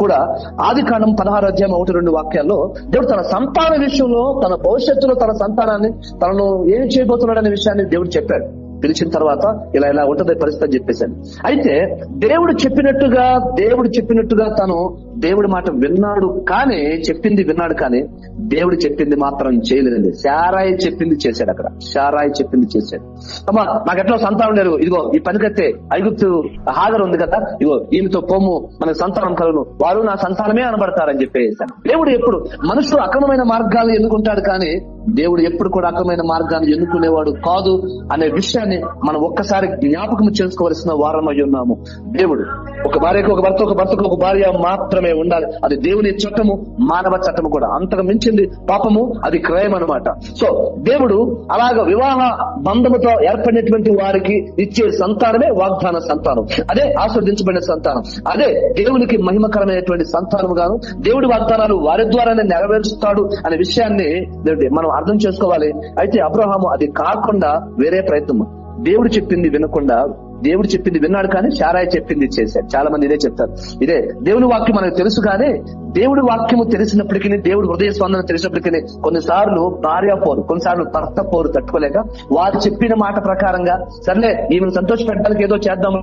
కూడా ఆది కాండం పదహారు అధ్యాయం ఒకటి రెండు వాక్యాల్లో దేవుడు తన సంతాన విషయంలో తన భవిష్యత్తులో తన సంతానాన్ని తనను ఏం చేయబోతున్నాడు అనే విషయాన్ని దేవుడు చెప్పాడు. పిలిచిన తర్వాత ఇలా ఇలా ఉంటుంది పరిస్థితి అని చెప్పేశాను అయితే దేవుడు చెప్పినట్టుగా దేవుడు చెప్పినట్టుగా తను దేవుడి మాట విన్నాడు కానీ చెప్పింది విన్నాడు కానీ దేవుడు చెప్పింది మాత్రం చేయలేదండి. శారాయి చెప్పింది చేశాడు అక్కడ. శారాయి చెప్పింది చేశాడు. అమ్మా నాకు ఎట్లా సంతానం లేరు ఇదిగో ఈ పనికత్తే ఐగుప్తు హాజరు ఉంది కదా. ఇదిగో ఈమెతో పోము మనకు సంతానం కలను వారు నా సంతానమే అనబడతారని చెప్పేసాను దేవుడు ఎప్పుడు మనుషులు అక్రమమైన మార్గాలు ఎన్నుకుంటాడు కానీ దేవుడు ఎప్పుడు కూడా అక్రమైన మార్గాన్ని ఎన్నుకునేవాడు కాదు అనే విషయాన్ని మనం ఒక్కసారి జ్ఞాపకం చేసుకోవలసిన వారం అయి ఉన్నాము. దేవుడు ఒక భార్యకు ఒక భర్త ఒక భర్తకు ఒక భార్య మాత్రమే చట్టమే ఉండాలి. అది దేవుని చట్టము మానవ చట్టము కూడా. అంతకు మించింది పాపము అది క్రయం అనమాట సో దేవుడు అలాగ వివాహ బంధముతో ఏర్పడినటువంటి వారికి ఇచ్చే సంతానమే వాగ్దాన సంతానం. అదే ఆస్వాదించబడిన సంతానం. అదే దేవునికి మహిమకరమైనటువంటి సంతానం దేవుడి వాగ్దానాలు వారి ద్వారానే నెరవేరుస్తాడు అనే విషయాన్ని మనం అర్థం చేసుకోవాలి. అయితే అబ్రహాము అది కాకుండా వేరే ప్రయత్నం దేవుడు చెప్పింది వినకుండా దేవుడు చెప్పింది విన్నాడు కానీ శారాయ చెప్పింది చేశాడు. చాలా మంది ఇదే చెప్తారు. ఇదే దేవుని వాక్యం మనకు తెలుసు కానీ దేవుడి వాక్యము తెలిసినప్పటికీ దేవుడు హృదయ స్పందన తెలిసినప్పటికీ కొన్నిసార్లు భార్య పోరు కొన్నిసార్లు భర్త పోరు తట్టుకోలేక వారు చెప్పిన మాట ప్రకారంగా సర్లే ఈమెను సంతోష పెట్టడానికి ఏదో చేద్దాం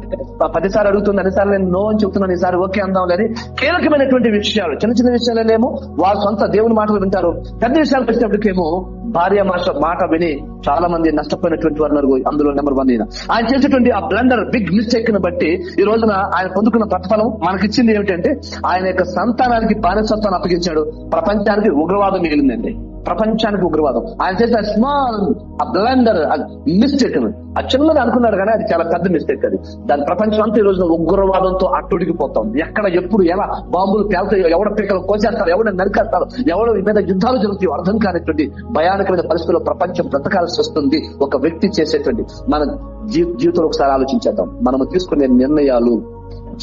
పదిసార్లు అడుగుతుంది అన్నిసార్లు నేను నో అని చెప్తున్నాను ఈసారి ఓకే అందాం లేని కీలకమైనటువంటి విషయాలు చిన్న చిన్న విషయాలనేమో వారు సొంత దేవుని మాటలు వింటారు. పెద్ద విషయాలు వచ్చినప్పటికేమో భార్య మాట మాట విని చాలా మంది నష్టపోయినటువంటి వారు అందులో నెంబర్ వన్ ఈయన. ఆయన చేసేటువంటి ఆ బ్లండర్ బిగ్ మిస్టేక్ను బట్టి ఈ రోజున ఆయన పొందుకున్న ప్రతిఫలం మనకిచ్చింది ఏమిటంటే ఆయన యొక్క సంతానానికి బానిసత్వాన్ని అప్పగించాడు. ప్రపంచానికి ఉగ్రవాదం మిగిలిందండి. ప్రపంచానికి ఉగ్రవాదం. ఆయన చేసిన స్మాల్ బ్లండర్ మిస్టేక్ ఆ చిన్నది అనుకున్నాడు కానీ అది చాలా పెద్ద మిస్టేక్ అది. దాని ప్రపంచం అంతా ఈ రోజున ఉగ్రవాదంతో అట్టుడికిపోతాం. ఎక్కడ ఎప్పుడు ఎలా బాంబులు పేలుతాయో ఎవడ పీకలు కోసేస్తారు ఎవడ నరికేస్తారు ఎవడ మీద యుద్ధాలు జరుగుతాయో అర్థం కానిటువంటి భయానకమైన పరిస్థితుల్లో ప్రపంచం బ్రతకాల్సి వస్తుంది ఒక వ్యక్తి చేసేటువంటి మన జీవితంలో ఒకసారి ఆలోచించేద్దాం. మనము తీసుకునే నిర్ణయాలు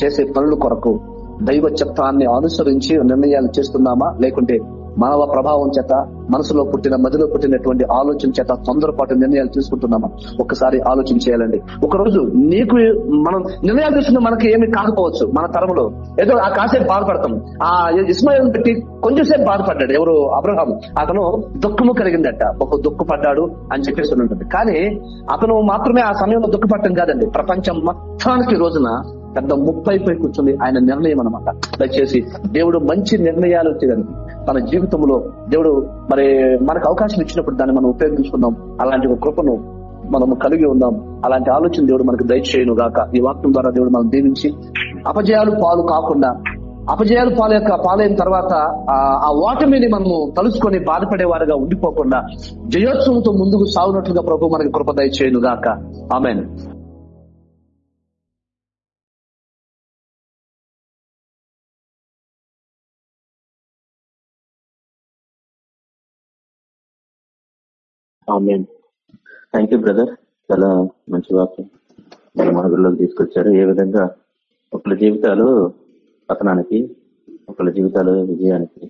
చేసే పనుల కొరకు దైవ చట్టాన్ని అనుసరించి నిర్ణయాలు చేస్తున్నామా? లేకుంటే మానవ ప్రభావం చేత మనసులో పుట్టిన మదిలో పుట్టినటువంటి ఆలోచన చేత తొందరపాటు నిర్ణయాలు తీసుకుంటున్నామా? ఒకసారి ఆలోచన చేయాలండి ఒక రోజు నీకు మనం నిర్ణయాలు తీసుకున్న మనకి ఏమి కాకపోవచ్చు మన తరంలో. ఏదో ఆ కాసేపు బాధపడతాం. ఆ ఇస్మాయిల్ పెట్టి కొంచెంసేపు బాధపడ్డాడు. ఎవరు? అబ్రహాం అతను దుఃఖము కలిగిందట. ఒక దుఃఖపడ్డాడు అని చెప్పేసి ఉంటుంది. కానీ అతను మాత్రమే ఆ సమయంలో దుఃఖపడటం కాదండి. ప్రపంచం మొత్తానికి రోజున పెద్ద ముప్పై పై కూర్చుంది. ఆయన నిర్ణయం అనమాట దయచేసి దేవుడు మంచి నిర్ణయాలు వచ్చేదండి మన జీవితంలో దేవుడు మరి మనకు అవకాశం ఇచ్చినప్పుడు దాన్ని మనం ఉపయోగించుకుందాం. అలాంటి ఒక కృపను మనము కలిగి ఉందాం. అలాంటి ఆలోచన దేవుడు మనకు దయచేయను గాక. ఈ వాక్యం ద్వారా దేవుడు మనం దీవించి అపజయాలు పాలు కాకుండా అపజయాలు పాలు యొక్క పాలైన తర్వాత ఆ- ఆ ఓటమిని మనము తలుసుకొని బాధపడే వారిగా ఉండిపోకుండా జయోత్సవంతో ముందుకు సాగునట్లుగా ప్రభు మనకి కృప దయచేయను గాక. ఆమెను. థ్యాంక్ యూ బ్రదర్ చాలా మంచి వాక్యం. మన మనగుల్లోకి తీసుకొచ్చారు. ఏ విధంగా ఒకళ్ళ జీవితాలు పతనానికి ఒకళ్ళ జీవితాలు విజయానికి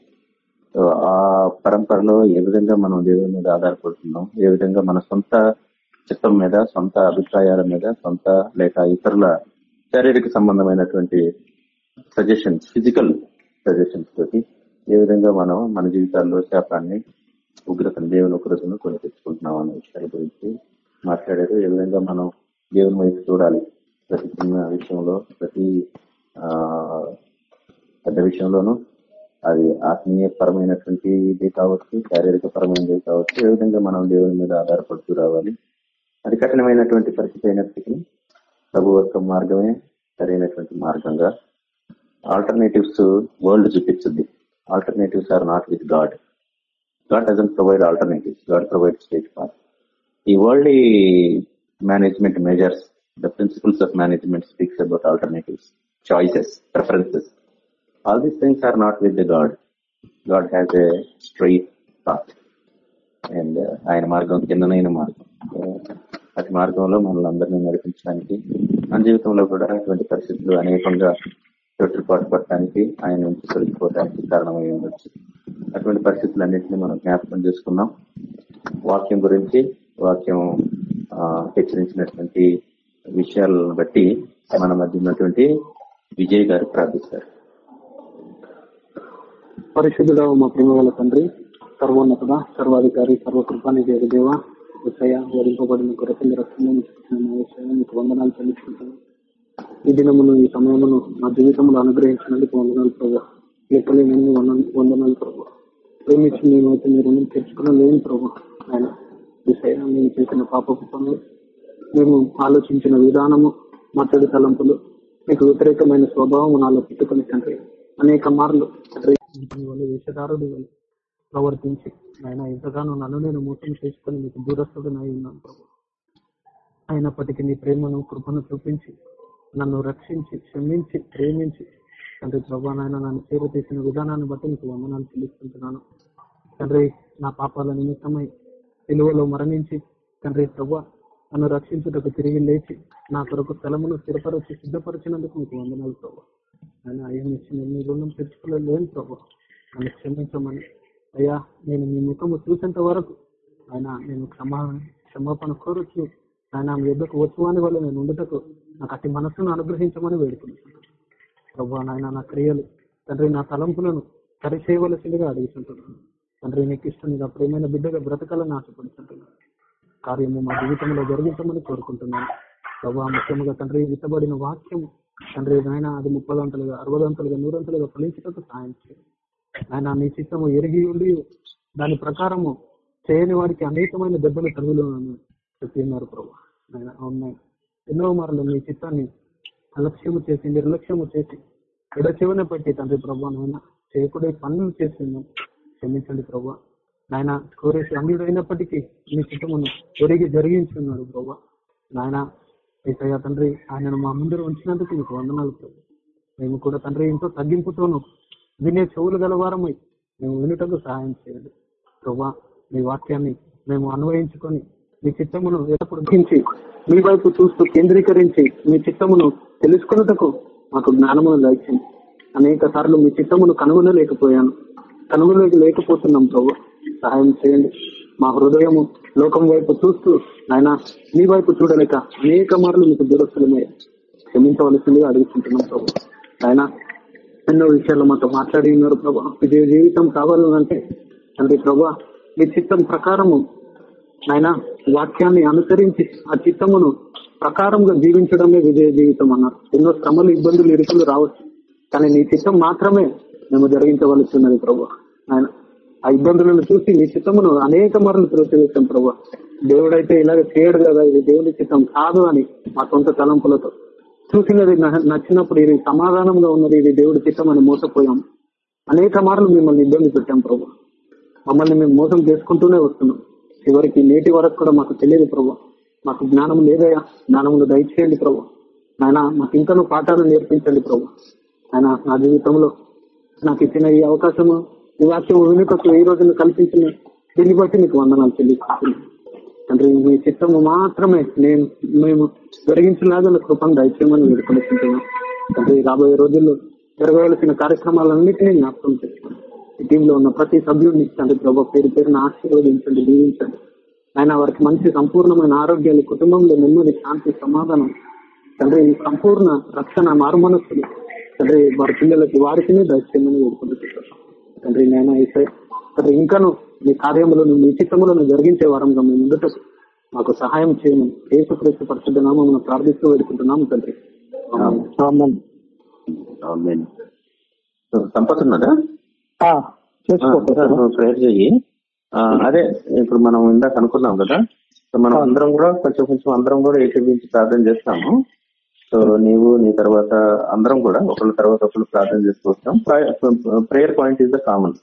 సో ఆ పరంపరలో ఏ విధంగా మనం దేవుని మీద ఆధారపడుతున్నాం ఏ విధంగా మన సొంత చిత్తం మీద సొంత అభిప్రాయాల మీద సొంత లేక ఇతరుల శారీరక సంబంధమైనటువంటి సజెషన్స్ ఫిజికల్ సజెషన్స్ తోటి ఏ విధంగా మనం మన జీవితాల్లో శాపాన్ని ఉగ్రతను దేవుని ఉగ్రతను కొని తెచ్చుకుంటున్నాం అన్న విషయాల గురించి మాట్లాడారు. ఏ విధంగా మనం దేవుని వైపు చూడాలి? ప్రతి చిన్న విషయంలో ప్రతి పెద్ద విషయంలోనూ అది ఆత్మీయపరమైనటువంటిది కావచ్చు శారీరక పరమైనది కావచ్చు ఏ విధంగా మనం దేవుని మీద ఆధారపడుతూ రావాలి? అది కఠినమైనటువంటి పరిస్థితి అయినప్పటికీ ప్రభు యొక్క మార్గమే సరైనటువంటి మార్గంగా. ఆల్టర్నేటివ్స్ వరల్డ్ చూపించింది alternatives are not with God God doesn't provide alternatives. God provides straight path. The worldly management measures, the principles of management speaks about alternatives, choices, preferences. All these things are not with the God. God has a straight path. And ఆయన మార్గం కిందనైన మార్గం Uh, అటు మార్గంలో మనల్ని అందరినీ నడిపించడానికి మన జీవితంలో కూడా అటువంటి పరిస్థితులు అనేకంగా తొట్టుపాటు పడటానికి ఆయన నుంచి తొలగిపోవడానికి కారణమై ఉండొచ్చు. అటువంటి పరిస్థితులన్నింటినీ మనం జ్ఞాపకం చేసుకున్నాం. వాక్యం గురించి వాక్యం హెచ్చరించినటువంటి విషయాలను బట్టి మన మధ్య ఉన్నటువంటి విజయ్ గారు ప్రార్థిస్తారు. పరిశుద్ధుడ మా ప్రేమ తండ్రి సర్వోన్నతుడ సర్వాధికారి సర్వకృపానిధి యొక్క దేవ విషయ వరింపబడిన కొరతల రక్తంలో మీకు వందనాలు చెల్లించుకుంటాను ఈ దినమును ఈ సమయమును నా జీవితంలో అనుగ్రహించినందుకు వందనాలు ప్రభు. లెక్కలేని వందనాలు ప్రభావ ప్రేమించి మేమైతే మీరు తెచ్చుకున్న లేని ప్రభు. ఆయన విషయ మేము చేసిన పాపపు పనులు మేము ఆలోచించిన విధానము మా చెడు తలంపులు మీకు వ్యతిరేకమైన స్వభావం నాలో పెట్టుకుని తండ్రి అనేక మార్లు తండ్రి వల్ల వల్ల ప్రవర్తించి ఆయన ఎంతగానో నన్ను నేను మోసం చేసుకుని మీకు దూరస్తుడనై ఉన్నాను ప్రభు. అయినప్పటికీ నీ ప్రేమను కృపను చూపించి నన్ను రక్షించి క్షమించి ప్రేమించి. తండ్రి ప్రభా నాయన నన్ను చేరతీసిన విధానాన్ని బట్టి మీకు వందనాలు చెల్లిస్తుంటున్నాను. తండ్రి నా పాపాల నిమిత్తమై తెలుగులో మరణించి తండ్రి ప్రభా నన్ను రక్షించుటకు తిరిగి లేచి నా కొరకు స్థలమును స్థిరపరచి సిద్ధపరిచినందుకు మీకు వందనాలు ప్రభావ ఆయన అయ్యా ఇచ్చిన మీ రుణం తెచ్చుకోలేను ప్రభావ నన్ను క్షమించమని. అయ్యా నేను మీ ముఖము చూసేంత వరకు ఆయన నేను క్షమా క్షమాపణ కోరొచ్చు ఆయన మీ యొద్దకు వచ్చువాని వల్ల నేను ఉండటకు నాకు అతి మనస్సును అనుగ్రహించమని వేడుకుంటున్నాను. ప్రభా నాయన నా క్రియలు తండ్రి నా తలంపులను సరిచేయవలసిందిగా అడుగుతుంటున్నాను తండ్రి నీకు ఇష్టంగా ప్రేమైన బిడ్డగా బ్రతకాలని ఆశపడుతుంటున్నాను. కార్యము మా జీవితంలో జరిగించమని కోరుకుంటున్నాను. ప్రభా ముఖ్యముగా తండ్రి విత్తబడిన వాక్యం తండ్రి నాయన అది ముప్పదంతలుగా అరవదంతలుగా నూరంతలుగా ఫలించటకు సాయం చేయండి ఆయన నీ చిత్తము ఎరిగి ఉండి దాని ప్రకారము చేయని వారికి అనేకమైన దెబ్బలు తగులు అని ఉన్నారు ప్రభు. ఆయన ఎన్నో మార్లు మీ చిత్తాన్ని అలక్ష్యము చేసి నిర్లక్ష్యము చేసి ఎడచెవన పెట్టి తండ్రి ప్రభా నాయన చేయకూడే పనులు చేస్తున్నాం. క్షమించండి ప్రభా. నాయన కోరేసి అన్యుడు అయినప్పటికీ నీ చిత్తమును ఒరిగి జరిగించున్నాడు ప్రభా. నాయన ఏసయ్య తండ్రి ఆయనను మా ముందర ఉంచినందుకు మీకు వందనాలు ప్రభు. మేము కూడా తండ్రి ఎంతో తగ్గింపుతోను వినే చెవులు గలవారమై మేము వినుటకు సహాయం చేయండి. ప్రభా మీ వాక్యాన్ని మేము అన్వయించుకొని మీ చిత్తమును ఎప్పుడు గ్రహించి మీ వైపు చూస్తూ కేంద్రీకరించి మీ చిత్తమును తెలుసుకున్నటకు మాకు జ్ఞానమును దయచేయండి అనేక సార్లు మీ చిత్తమును కనుగొనలేకపోయాను. కనుగొనలేక లేకపోతున్నాం ప్రభు. సహాయం చేయండి. మా హృదయము లోకం వైపు చూస్తూ ఆయన మీ వైపు చూడలేక అనేక మార్లు మీకు దురస్తులమే క్షమించవలసిందిగా అడుగుతుంటున్నాం ప్రభు. ఆయన ఎన్నో విషయాలు మాతో మాట్లాడి ఉన్నారు ప్రభా. విజయ జీవితం కావాలంటే తండ్రి ప్రభా మీ చిత్తం ప్రకారము ఆయన వాక్యాన్ని అనుసరించి ఆ చిత్తమును ప్రకారంగా జీవించడమే విజయ జీవితం అన్నారు. ఎన్నో శ్రమలు ఇబ్బందులు ఇరుకులు రావచ్చు. కానీ నీ చిత్తం మాత్రమే మేము జరిగించవలసి ఉన్నది ప్రభు. ఆయన ఆ ఇబ్బందులను చూసి నీ చిత్తమును అనేక మార్లు త్రోసివేశాం ప్రభు. దేవుడైతే ఇలాగ చేయడు కదా ఇది దేవుని చిత్తం కాదు అని మా సొంత తలంపులతో. చూసినది నచ్చినప్పుడు ఇది సమాధానంగా ఉన్నది ఇది దేవుడి చిత్తం అని మోసపోయాం. అనేక మార్లు మిమ్మల్ని ఇబ్బంది పెట్టాం ప్రభు. మమ్మల్ని మేము మోసం చేసుకుంటూనే వస్తున్నాం. చివరికి నేటి వరకు కూడా మాకు తెలియదు ప్రభు. మాకు జ్ఞానం లేదయా జ్ఞానమును దయచేయండి ప్రభు. ఆయన మాకు ఇంకనూ పాఠాలు నేర్పించండి ప్రభు. ఆయన నా జీవితంలో నాకు ఇచ్చిన ఈ అవకాశము ఈ వాక్యం వినుకకు ఈ రోజున కల్పించిన దీన్ని బట్టి మీకు వందనాలు తెలియజేస్తున్నాను. తండ్రి మీ చిత్తము మాత్రమే నేను మేము జరిగించలాగా కృపను దయచేయమని వేడుకొనుకుంటున్నాం తండ్రి రాబోయే రోజుల్లో జరగవలసిన కార్యక్రమాలన్నింటినీ జ్ఞాపకం చేస్తున్నాను ఈ టీంలో ఉన్న ప్రతి సభ్యుడిని తండ్రి ప్రభావ పేరు పేరున ఆశీర్వదించండి దీవించండి. ఆయన వారికి మంచి సంపూర్ణమైన ఆరోగ్యాలు కుటుంబంలో నెమ్మది శాంతి సమాధానం. తండ్రి ఈ సంపూర్ణ రక్షణ మారుమనస్సులు తండ్రి వారి పిల్లలకి వారికి దయచేయమని వేడుకుంటున్నాం. తండ్రి నేను అయితే తండ్రి ఇంకాను మీ కార్యములను మీ చిత్తములను జరిగించే వారంగా మేము ముందుటకు మాకు సహాయం చేయమని ఏసుక్రీస్తు పరిశుద్ధ నామమును ప్రార్థిస్తూ వేడుకుంటున్నాము తండ్రి. ఆమేన్. ఆమేన్. సో, సంపత్ ఉన్నదా ప్రేయర్ చెయ్యి అదే ఇప్పుడు మనం ఇందాక అనుకున్నాం కదా సో మనం అందరం కూడా కొంచెం కొంచెం అందరం కూడా ఏకీభించి ప్రార్థన చేస్తాము. సో నీవు నీ తర్వాత అందరం కూడా ఒకళ్ళ తర్వాత ఒకళ్ళు ప్రార్థన చేస్తూ వస్తాం prayer point is the common.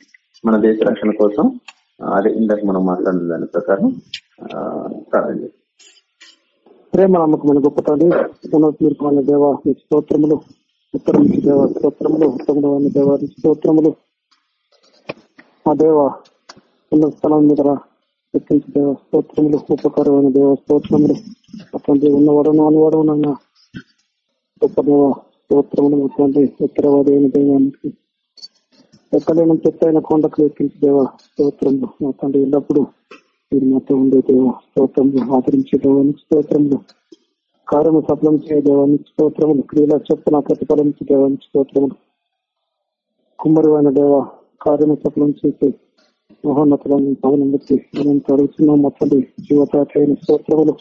మన దేశ రక్షణ కోసం అదే ఇందాక మనం మాట్లాడిన దాని ప్రకారం ప్రార్థన చేస్తాం. ప్రేమ గొప్ప తండ్రి పునర్మీర్పమైన దేవ స్తోత్రములు ఉత్తరం దేవ స్తోత్రములు ఉత్తముడు అయిన దేవ నీ స్తోత్రములు. ఆ దేవ ఉన్న స్థలం మీద ఎక్కించి దేవ స్తోత్రములు ఉపకారమైన దేవ స్తోత్రములు. అటువంటి ఉన్నవాడను అనువాడను గొప్ప దేవ స్తోత్రములు అటువంటి ఉత్తరవాది అయిన దేవానికి. ఎక్కడైనా చెత్తైన కొండకు ఎక్కించి దేవ స్తోత్రములు. మా తండ్రి ఎల్లప్పుడూ మీరు మాతో ఉండే దేవ స్తోత్రములు ఆదరించే దేవానికి స్తోత్రములు. కార్యము సఫలం చేయ దేవానికి స్తోత్రములు. క్రియల చొప్పున ప్రతిఫలం దేవానికి స్తోత్రములు. కుమ్మరువైన దేవ కార్యము సఫలం చేసి మహోన్నతులను పవనం బట్టి మనం అడుగుతున్నాం మొత్తండి జీవతాటైన స్తోత్రములు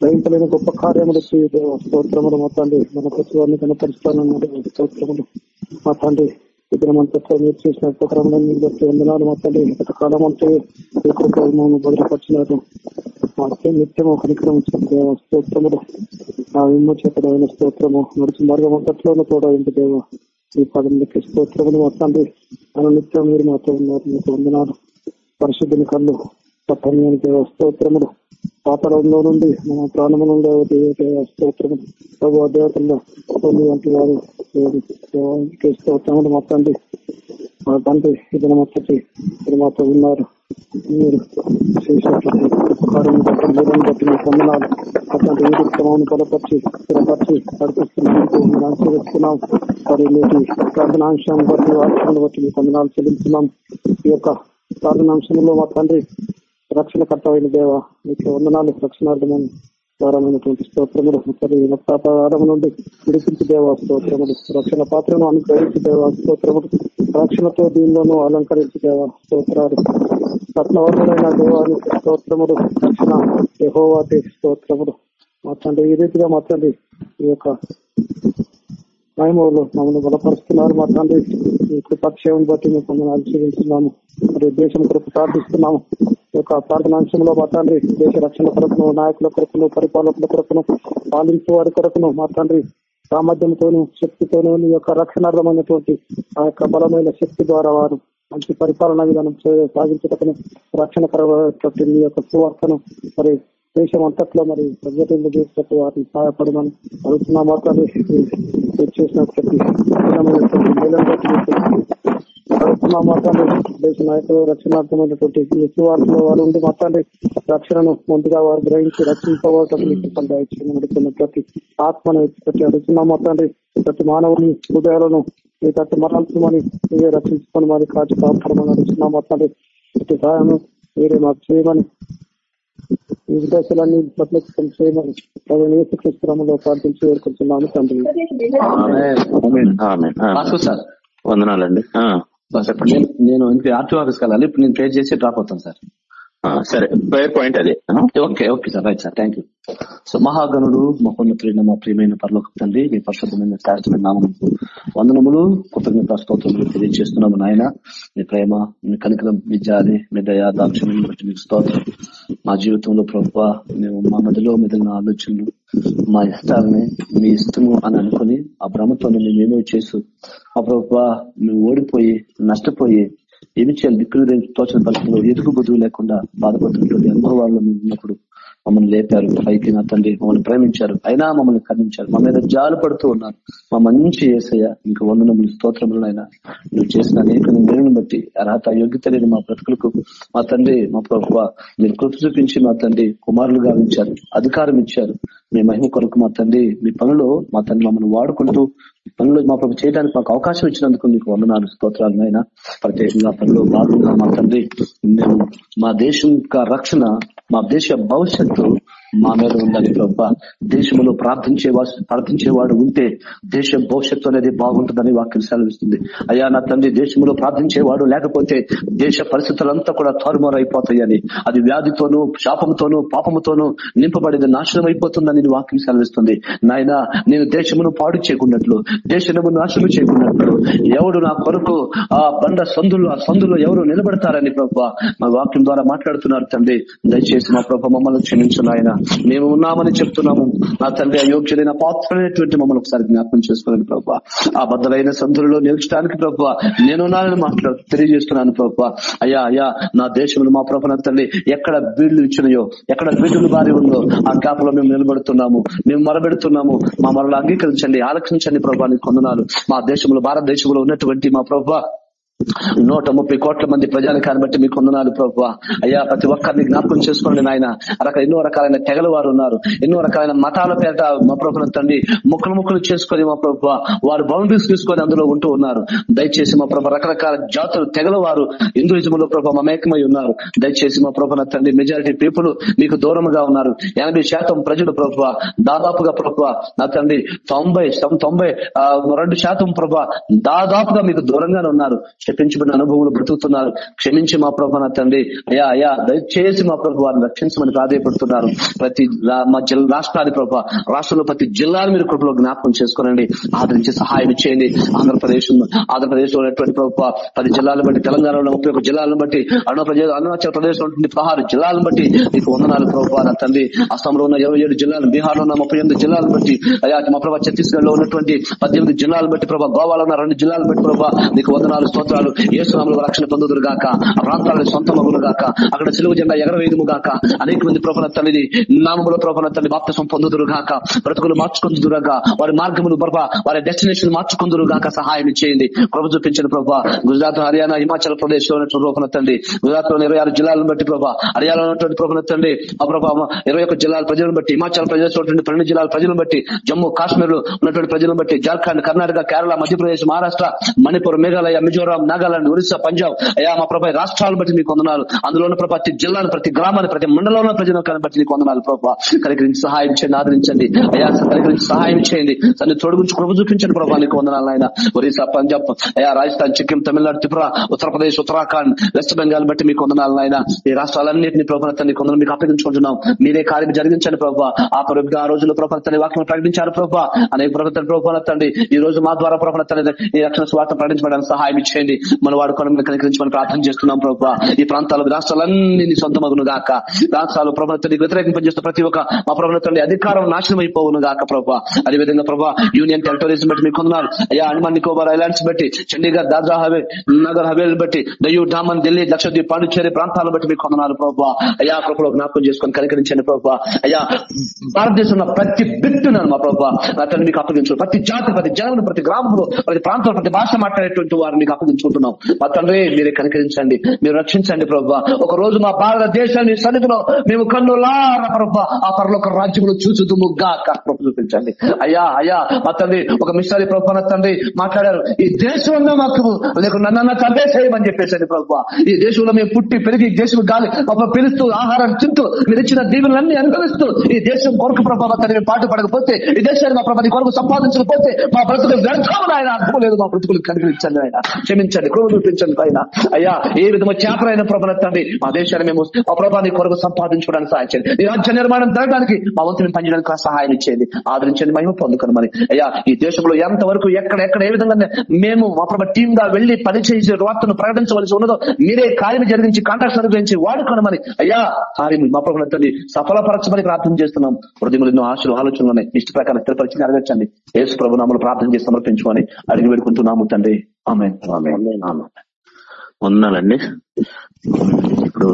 గ్రహించలేని గొప్ప కార్యములు చేయ స్తోత్రములు మొత్తండి తండ్రి మన ప్రతివారిని కనపరుస్తానన్నాడు స్తోత్రములు. మా తండ్రి విగ్రహమంతతో మీరు చేసిన ఉపకరణాలను బట్టి వందనాలు మా తండ్రి. గత కాలం అంటే ఎక్కువ భద్రపరిచినారు. మాకే నిత్యము కనికరించిన దేవ స్తోత్రములు. ఆ విమోచకుడైన స్తోత్రము నడిచి మార్గం అంతట్లోనూ కూడా ఇంటి దేవ. ఈ పదంలోకి స్తోత్రములు మొత్తాన్ని అనునిత్యం మీరు మాతో ఉన్నారు. మీకు వందనాలు. పరిశుద్ధిని కళ్ళు పట్టణానికి స్తోత్రములు. పాతరంలో నుండి మన ప్రాణము నుండి స్తోత్రములు. ప్రభు దేవతల్లో కొన్ని వంటి వారు స్తోత్రములు మా మా తండ్రి ఇది మొత్తటి మీరు మాతో ఉన్నారు. మీరు చేసినటువంటి బట్టి బట్టి అట్లాంటి క్రమాన్ని బలపరిచి స్థిరపరిచి మరి నేటి ప్రార్థనాంశాన్ని బట్టి వాక్యాన్ని బట్టి ఈ యొక్క ప్రార్థనాంశంలో మా తండ్రి రక్షణ కర్తమైన దేవ మీకు వందనాలు రక్షణార్థమైన ద్వారమైనటువంటి స్తోత్రములు. మరి నుండి విడిపించి దేవ స్తోత్రములు. రక్షణ పాత్రను అనుగ్రహించి దేవ స్తోత్రములు. రక్షణతో దీనిలోనూ అలంకరించి స్తోత్రాలు. రత్నవర్ణులైన దేవానికి స్తోత్రములు రక్షణ యహోవాటి స్తోత్రములు. మా తండ్రి ఈ రీతిగా మా తండ్రి ఈ యొక్క మహిమలు మమ్మల్ని బలపరుస్తున్నారు. మా తండ్రి ఈ కృపక్షేమం బట్టి మేము మమ్మల్ని ఆశీర్వించున్నాము మరి దేశం కొరకు ప్రార్థిస్తున్నాము. ఈ యొక్క ప్రార్థనాంశంలో మా తండ్రి దేశ రక్షణ కొరకును నాయకుల కొరకును పరిపాలకుల కొరకును పాలించే వారి కొరకును మా తండ్రి సామర్థ్యంతోను శక్తితోనూ నీ యొక్క రక్షణార్థమైనటువంటి ఆ యొక్క బలమైన శక్తి ద్వారా వారు మంచి పరిపాలన విధానం సాగించటం రక్షణకరమైనటువంటి నీ యొక్క సువార్తను మరి దేశం అంతట్లో మరి ప్రజలు చేసినట్టు వారిని సహాయపడమని అడుగుతున్నా. మాత్రమే చేసినటువంటి దేశ నాయకులు రక్షణార్థమైనటువంటి వారు ఉండి మాత్రమే రక్షణను ముందుగా వారు గ్రహించి రక్షించబోవటం అడుగుతున్నటువంటి ఆత్మను ఎత్తిపెట్టి అడుగుతున్నా మాత్రమే ప్రతి మానవుని హృదయాలను మీ తట్టు మరల్చమని మీరే రక్షించుకొని మరి కాచి కాపాడమని అడుగుతున్నా ఇటు సహాయం మీరే మాకు చేయమని ఈ ప్రత్యక్షం చేయమని ప్రజలు ప్రార్థించి వేడుకుంటున్నాము తండ్రి. ఆమేన్. సార్ వందనాలండి నేను నేను ఆర్టీ ఆఫీస్కి వెళ్ళాలి. ఇప్పుడు నేను ప్రే చేసి డ్రాప్ అవుతాను సార్. సరే ప్రేయర్ పాయింట్ అదే. Okay okay sir right sir thank you so మహాగణుడు మహోన్నతుడైన మా ప్రియమైన పరలోక తండ్రి మీ పరిశుద్ధమైన శాస్త్రమైన నామముకు వందనములు కృతజ్ఞత స్తోత్రములు తెలియజేస్తున్నాము నాయన. మీ ప్రేమ మీ కనికరం మీ జాలి మీ దయా దాక్షణ్యం బట్టి మీకు స్తోత్రం. మా జీవితంలో ప్రభు మేము మా మధ్యలో మీద ఆలోచనలు మా ఇష్టాలని మీ ఇష్టము అని అనుకుని ఆ భ్రమతో మేమేమో చేసు ఆ ప్రభు మేము ఓడిపోయి నష్టపోయి ఏమి చేయాలి? దిక్కులు తోచిన పరిస్థితుల్లో ఎదుగు బుద్ధువు లేకుండా బాధపడుతున్నటువంటి అనుభవాల్లో మేము ఉన్నప్పుడు మమ్మల్ని లేపారు. పైకి నా తండ్రి మమ్మల్ని ప్రేమించారు. అయినా మమ్మల్ని ఖండించారు మా మీద జాలు పడుతూ ఉన్నారు. మా మంచి ఏసయ్య ఇంకా వందనములు స్తోత్రములు అయినా నువ్వు చేసిన అనేక మేలును బట్టి అర్హత యోగ్యత లేని మా బ్రతుకులకు మా తండ్రి మా ప్రభుత్వ మీరు కృప చూపించి మా తండ్రి కుమారులు గావించారు అధికారం ఇచ్చారు. మీ మహిమ కొరకు మా తండ్రి మీ పనులు మా తండ్రి మమ్మల్ని వాడుకుంటూ పనులు మా ప్రభు చేయడానికి మాకు అవకాశం ఇచ్చినందుకు మీకు వందనాలు స్తోత్రాలు అయినా ప్రత్యేకంగా పనిలో భాగంగా మా తండ్రి మేము మా దేశం యొక్క రక్షణ మా దేశ భవిష్యత్తు మా మీద ఉందని ప్రభా. దేశంలో ప్రార్థించే ప్రార్థించేవాడు ఉంటే దేశ భవిష్యత్తు అనేది బాగుంటుందని వాక్యం సెలవిస్తుంది. అయ్యా నా తండ్రి దేశంలో ప్రార్థించేవాడు లేకపోతే దేశ పరిస్థితులంతా కూడా తారుమారు అయిపోతాయని అది వ్యాధితోనూ శాపంతోనూ పాపముతోనూ నింపబడింది నాశనం అయిపోతుందని వాక్యం సెలవిస్తుంది. నాయన నేను దేశమును పాడు చేయకున్నట్లు దేశమును నాశనం చేయకున్నట్లు ఎవడు నా కొరకు ఆ బండ సందులు ఆ సందులో ఎవరు నిలబడతారని ప్రభా మా వాక్యం ద్వారా మాట్లాడుతున్నారు తండ్రి. దయచేసి మా ప్రభా మమ్మల్ని క్షమించు నాయన. మేము ఉన్నామని చెప్తున్నాము. నా తండ్రి అయోగ్యులైన పాత్రమైనటువంటి మమ్మల్ని ఒకసారి జ్ఞాపకం చేసుకోండి ప్రభావ ఆ బద్దలైన సంధులలో నిలిచడానికి నేను నేనున్నానని మాట్లాడు తెలియజేస్తున్నాను ప్రభావ అయ్యా అయ్యా నా దేశంలో మా ప్రభు తండ్రి ఎక్కడ బీళ్ళు ఇచ్చినాయో ఎక్కడ బిడ్డలు బారి ఉందో ఆ గ్యాప్ మేము నిలబడుతున్నాము. మేము మరబెడుతున్నాము. మా మరలు అంగీకరించండి ఆలక్షించండి ప్రభావ కొందనాలు. మా దేశంలో భారతదేశంలో ఉన్నటువంటి మా ప్రభావ నూట ముప్పై కోట్ల మంది ప్రజలు బట్టి మీకు వందనాలు ప్రభు అయ్యా ప్రతి ఒక్కరిని జ్ఞాపకం చేసుకోండి నాయన. అక్కడ ఎన్నో రకాలైన తెగల వారు ఉన్నారు. ఎన్నో రకాలైన మతాల పేట మా ప్రభుత్వం తండ్రి ముక్కలు ముక్కలు చేసుకొని మా ప్రభు వారు బౌండరీస్ తీసుకొని అందులో ఉంటూ ఉన్నారు. దయచేసి మా ప్రభు రకరకాల జాతులు తెగల వారు హిందూయిజంలో ప్రభు మమేకమై ఉన్నారు. దయచేసి మా ప్రభు తండ్రి మెజారిటీ పీపుల్ మీకు దూరంగా ఉన్నారు. ఎనభై శాతం ప్రజలు ప్రభు దాదాపుగా ప్రభు నా తండ్రి తొంభై తొంభై ఆ, రెండు శాతం ప్రభు దాదాపుగా మీకు దూరంగానే ఉన్నారు. చెప్పించబడిన అనుభవంలో బ్రతుకుతున్నారు. క్షమించి మా ప్రభు నా తండ్రి. అయ్యా అయ్యా దయచేసి మా ప్రభు వారిని రక్షించమని ప్రాధాయపడుతున్నారు. ప్రతి మా జిల్లా రాష్ట్రాది ప్రభు రాష్ట్రంలో ప్రతి జిల్లాను మీరు కృపలో జ్ఞాపకం చేసుకోనండి. ఆదరించి సహాయం చేయండి ఆంధ్రప్రదేశ్ ఆంధ్రప్రదేశ్లో ఉన్నటువంటి ప్రభు పది జిల్లాలను బట్టి తెలంగాణలో ముప్పై ఒక జిల్లాలను బట్టి అరుణాప్రదేశ్ అరుణాచల్ ప్రదేశ్లో ఉంటుంది పదహారు జిల్లాలను బట్టి మీకు వందనాలు ప్రభు నా తండ్రి. అస్సాంలో ఉన్న ఇరవై ఏడు జిల్లాలు బీహార్లో ఉన్న ముప్పై ఎనిమిది జిల్లాలను బట్టి అయ్యా మా ప్రభావ ఛత్తీస్గఢ్లో ఉన్నటువంటి పద్దెనిమిది జిల్లాలను బట్టి ప్రభావ గోవాలో ఉన్న రెండు జిల్లాలను బట్టి ప్రభావ మీకు వందనాలు స్తోత్రాలు ఏసునాములు రక్షణ పొందుదురు గాక. ఆ ప్రాంతాలను సొంత మగులు గాక. అక్కడ సిలువ జెండా ఎగరవేయదుము గాక. అనేక మంది ప్రభన తల్లిని నామముల ప్రభన తల్లి బాప్తసం పొందుదురు గాక. బ్రతుకులు మార్చుకుందురుగా వారి మార్గములు ప్రభా వారి డెస్టినేషన్ మార్చుకుందురు గాక సహాయం చేయండి. ప్రభు చూపించిన ప్రభా గుజరాత్ హర్యానా హిమాచల్ ప్రదేశ్లో ఉన్నటువంటి ప్రభన తండ్రి గుజరాత్లో ఇరవై ఆరు జిల్లాలను బట్టి ప్రభా హర్యానాలో ఉన్నటువంటి ప్రభన తండ్రి ఆ ప్రభా ఇరవై ఒక్క జిల్లాల ప్రజలను బట్టి హిమాచల్ ప్రదేశ్లో ఉన్నటువంటి పన్నెండు జిల్లాల ప్రజలను బట్టి జమ్మూ కాశ్మీర్లో ఉన్నటువంటి ప్రజలను బట్టి జార్ఖండ్ కర్ణాటక కేరళ మధ్యప్రదేశ్ మహారాష్ట్ర మణిపూర్ మేఘాలయ మిజోరాం నాగాలాండ్ ఒరిస్సా పంజాబ్ అయ్యా మా ప్రభా రాష్ట్రాలను బట్టి మీకు వందనాలు. అందులో ఉన్న ప్రతి జిల్లాను ప్రతి గ్రామాన్ని ప్రతి మండలంలో ప్రజలను బట్టి నీకు వందనాలు ప్రభా. కనికరించి సహాయం చేయండి ఆదరించండి. అయ్యా కనికరించి సహాయం చేయండి. తను తొడుగుంచి కృప చూపించండి ప్రభా నీకు వందనాలు ఆయన ఒరిస్సా పంజాబ్ అయ్యా రాజస్థాన్ సిక్కిం తమిళనాడు త్రిపుర ఉత్తరప్రదేశ్ ఉత్తరాఖండ్ వెస్ట్ బెంగాల్ బట్టి మీకు వందనాలు ఆయన ఈ రాష్ట్రాలన్నింటినీ ప్రభుత్వం కొందరు మీకు అప్పగించుకుంటున్నాం. మీరే కార్యం జరిగించండి ప్రభావ ఆ ప్రభుత్వ ఆ రోజుల్లో ప్రభుత్వాన్ని వాక్యం ప్రకటించారు ప్రభావ అనేక ప్రభుత్వ ప్రభుత్వం ఈ రోజు మా ద్వారా ప్రభుత్వ ఈ రక్షణ స్వార్థం ప్రకటించడానికి సహాయం ఇచ్చేయండి చేయండి. మన వాడుకోవడం మనం ప్రార్థన చేస్తున్నాం ప్రభావ ఈ ప్రాంతాల రాష్ట్రాలన్నీ నీ గాక. రాష్ట్రాలు ప్రభుత్వానికి వ్యతిరేకం పనిచేస్తున్న ప్రతి ఒక్క మా ప్రభుత్వం అధికారం నాశనం అయిపోవును గాక ప్రభావ అదేవిధంగా ప్రభావ యూనియన్ టెరిటరీస్ బట్టి మీకు కొందనాలు అయ్యా అండమాన్ నికోబార్ ఐలాండ్స్ బట్టి చండీగఢ్ దాద్రా హవే నగర్ హవేల్ బట్టి దయూ డామన్ ఢిల్లీ లక్షద్వీప్ పాండిచ్చేరి ప్రాంతాలను బట్టి మీకు కొందనాలు ప్రభావ అయ్యా కృపలో జ్ఞాపకం చేసుకొని కనికరించండి ప్రభావ అయ్యా భారతదేశంలో ప్రతి బిట్టును మా ప్రభావ అతను మీకు అప్పగించు. ప్రతి జాతి ప్రతి జనం ప్రతి గ్రామంలో ప్రతి ప్రాంతంలో ప్రతి భాష మాట్లాడేటువంటి వారిని మీకు అప్పగించు. అప్పగించుకుంటున్నాం మా తండ్రి మీరే కనికరించండి. మీరు రక్షించండి ప్రభావ ఒక రోజు మా భారతదేశాన్ని సన్నిధిలో మేము కన్నులార ప్రభావ ఆ పరలోక రాజ్యంలో చూచుదుముగా కృప చూపించండి. అయ్యా అయ్యా మా తండ్రి ఒక మిషనరీ ప్రభావ తండ్రి మాట్లాడారు. ఈ దేశంలో మాకు లేక తండ్రి చేయమని చెప్పేసండి ప్రభావ ఈ దేశంలో మేము పుట్టి పెరిగి దేశం గాలి పాప పిలుస్తూ ఆహారం తింటూ మీరు ఇచ్చిన దీవులన్నీ అనుభవిస్తూ ఈ దేశం కొరకు ప్రభావ తండ్రి పాటు పడకపోతే ఈ దేశాన్ని మా ప్రభావ కొరకు సంపాదించకపోతే మా బ్రతుకు వ్యర్థం ఆయన అర్థం లేదు మా బ్రతుకులు కనిపించండి ఆయన క్షమించండి కృప చూపించండి ఆయన అయ్యా ఏ విధంగా చేపలైన ప్రభుల తండ్రి మా దేశాన్ని మేము మా ప్రభావాన్ని కొరకు సంపాదించుకోవడానికి సహాయం చేయండి. ఈ రాజ్య నిర్మాణం జరగడానికి మా వంతుని పనిచేయడానికి సహాయం ఇచ్చేది ఆదరించండి మేము పొందుకొని మరి. అయ్యా ఈ దేశంలో ఎంత వరకు ఎక్కడ ఎక్కడ ఏ విధంగా మేము మా ప్రభ టీమ్గా వెళ్ళి పనిచేసే వార్తను ప్రకటించవలసి ఉన్నదో మీరే కార్యం జరిగించి కాంట్రాక్ట్ అనుగ్రహించి వాడుకోనమని అయ్యా కార్యం మా ప్రభుల తండ్రి సఫలపరచమని ప్రార్థన చేస్తున్నాం. హృదయంలో ఎన్నో ఆశలు ఆలోచనలు ఇష్ట ప్రకారం స్థిరపరిచి నెరవేర్చండి. యేసు ప్రభు నామలు ప్రార్థన చేసి సమర్పించుకొని అడిగి పెడుకుంటున్నాము తండ్రి. వందనాలండి ఇప్పుడు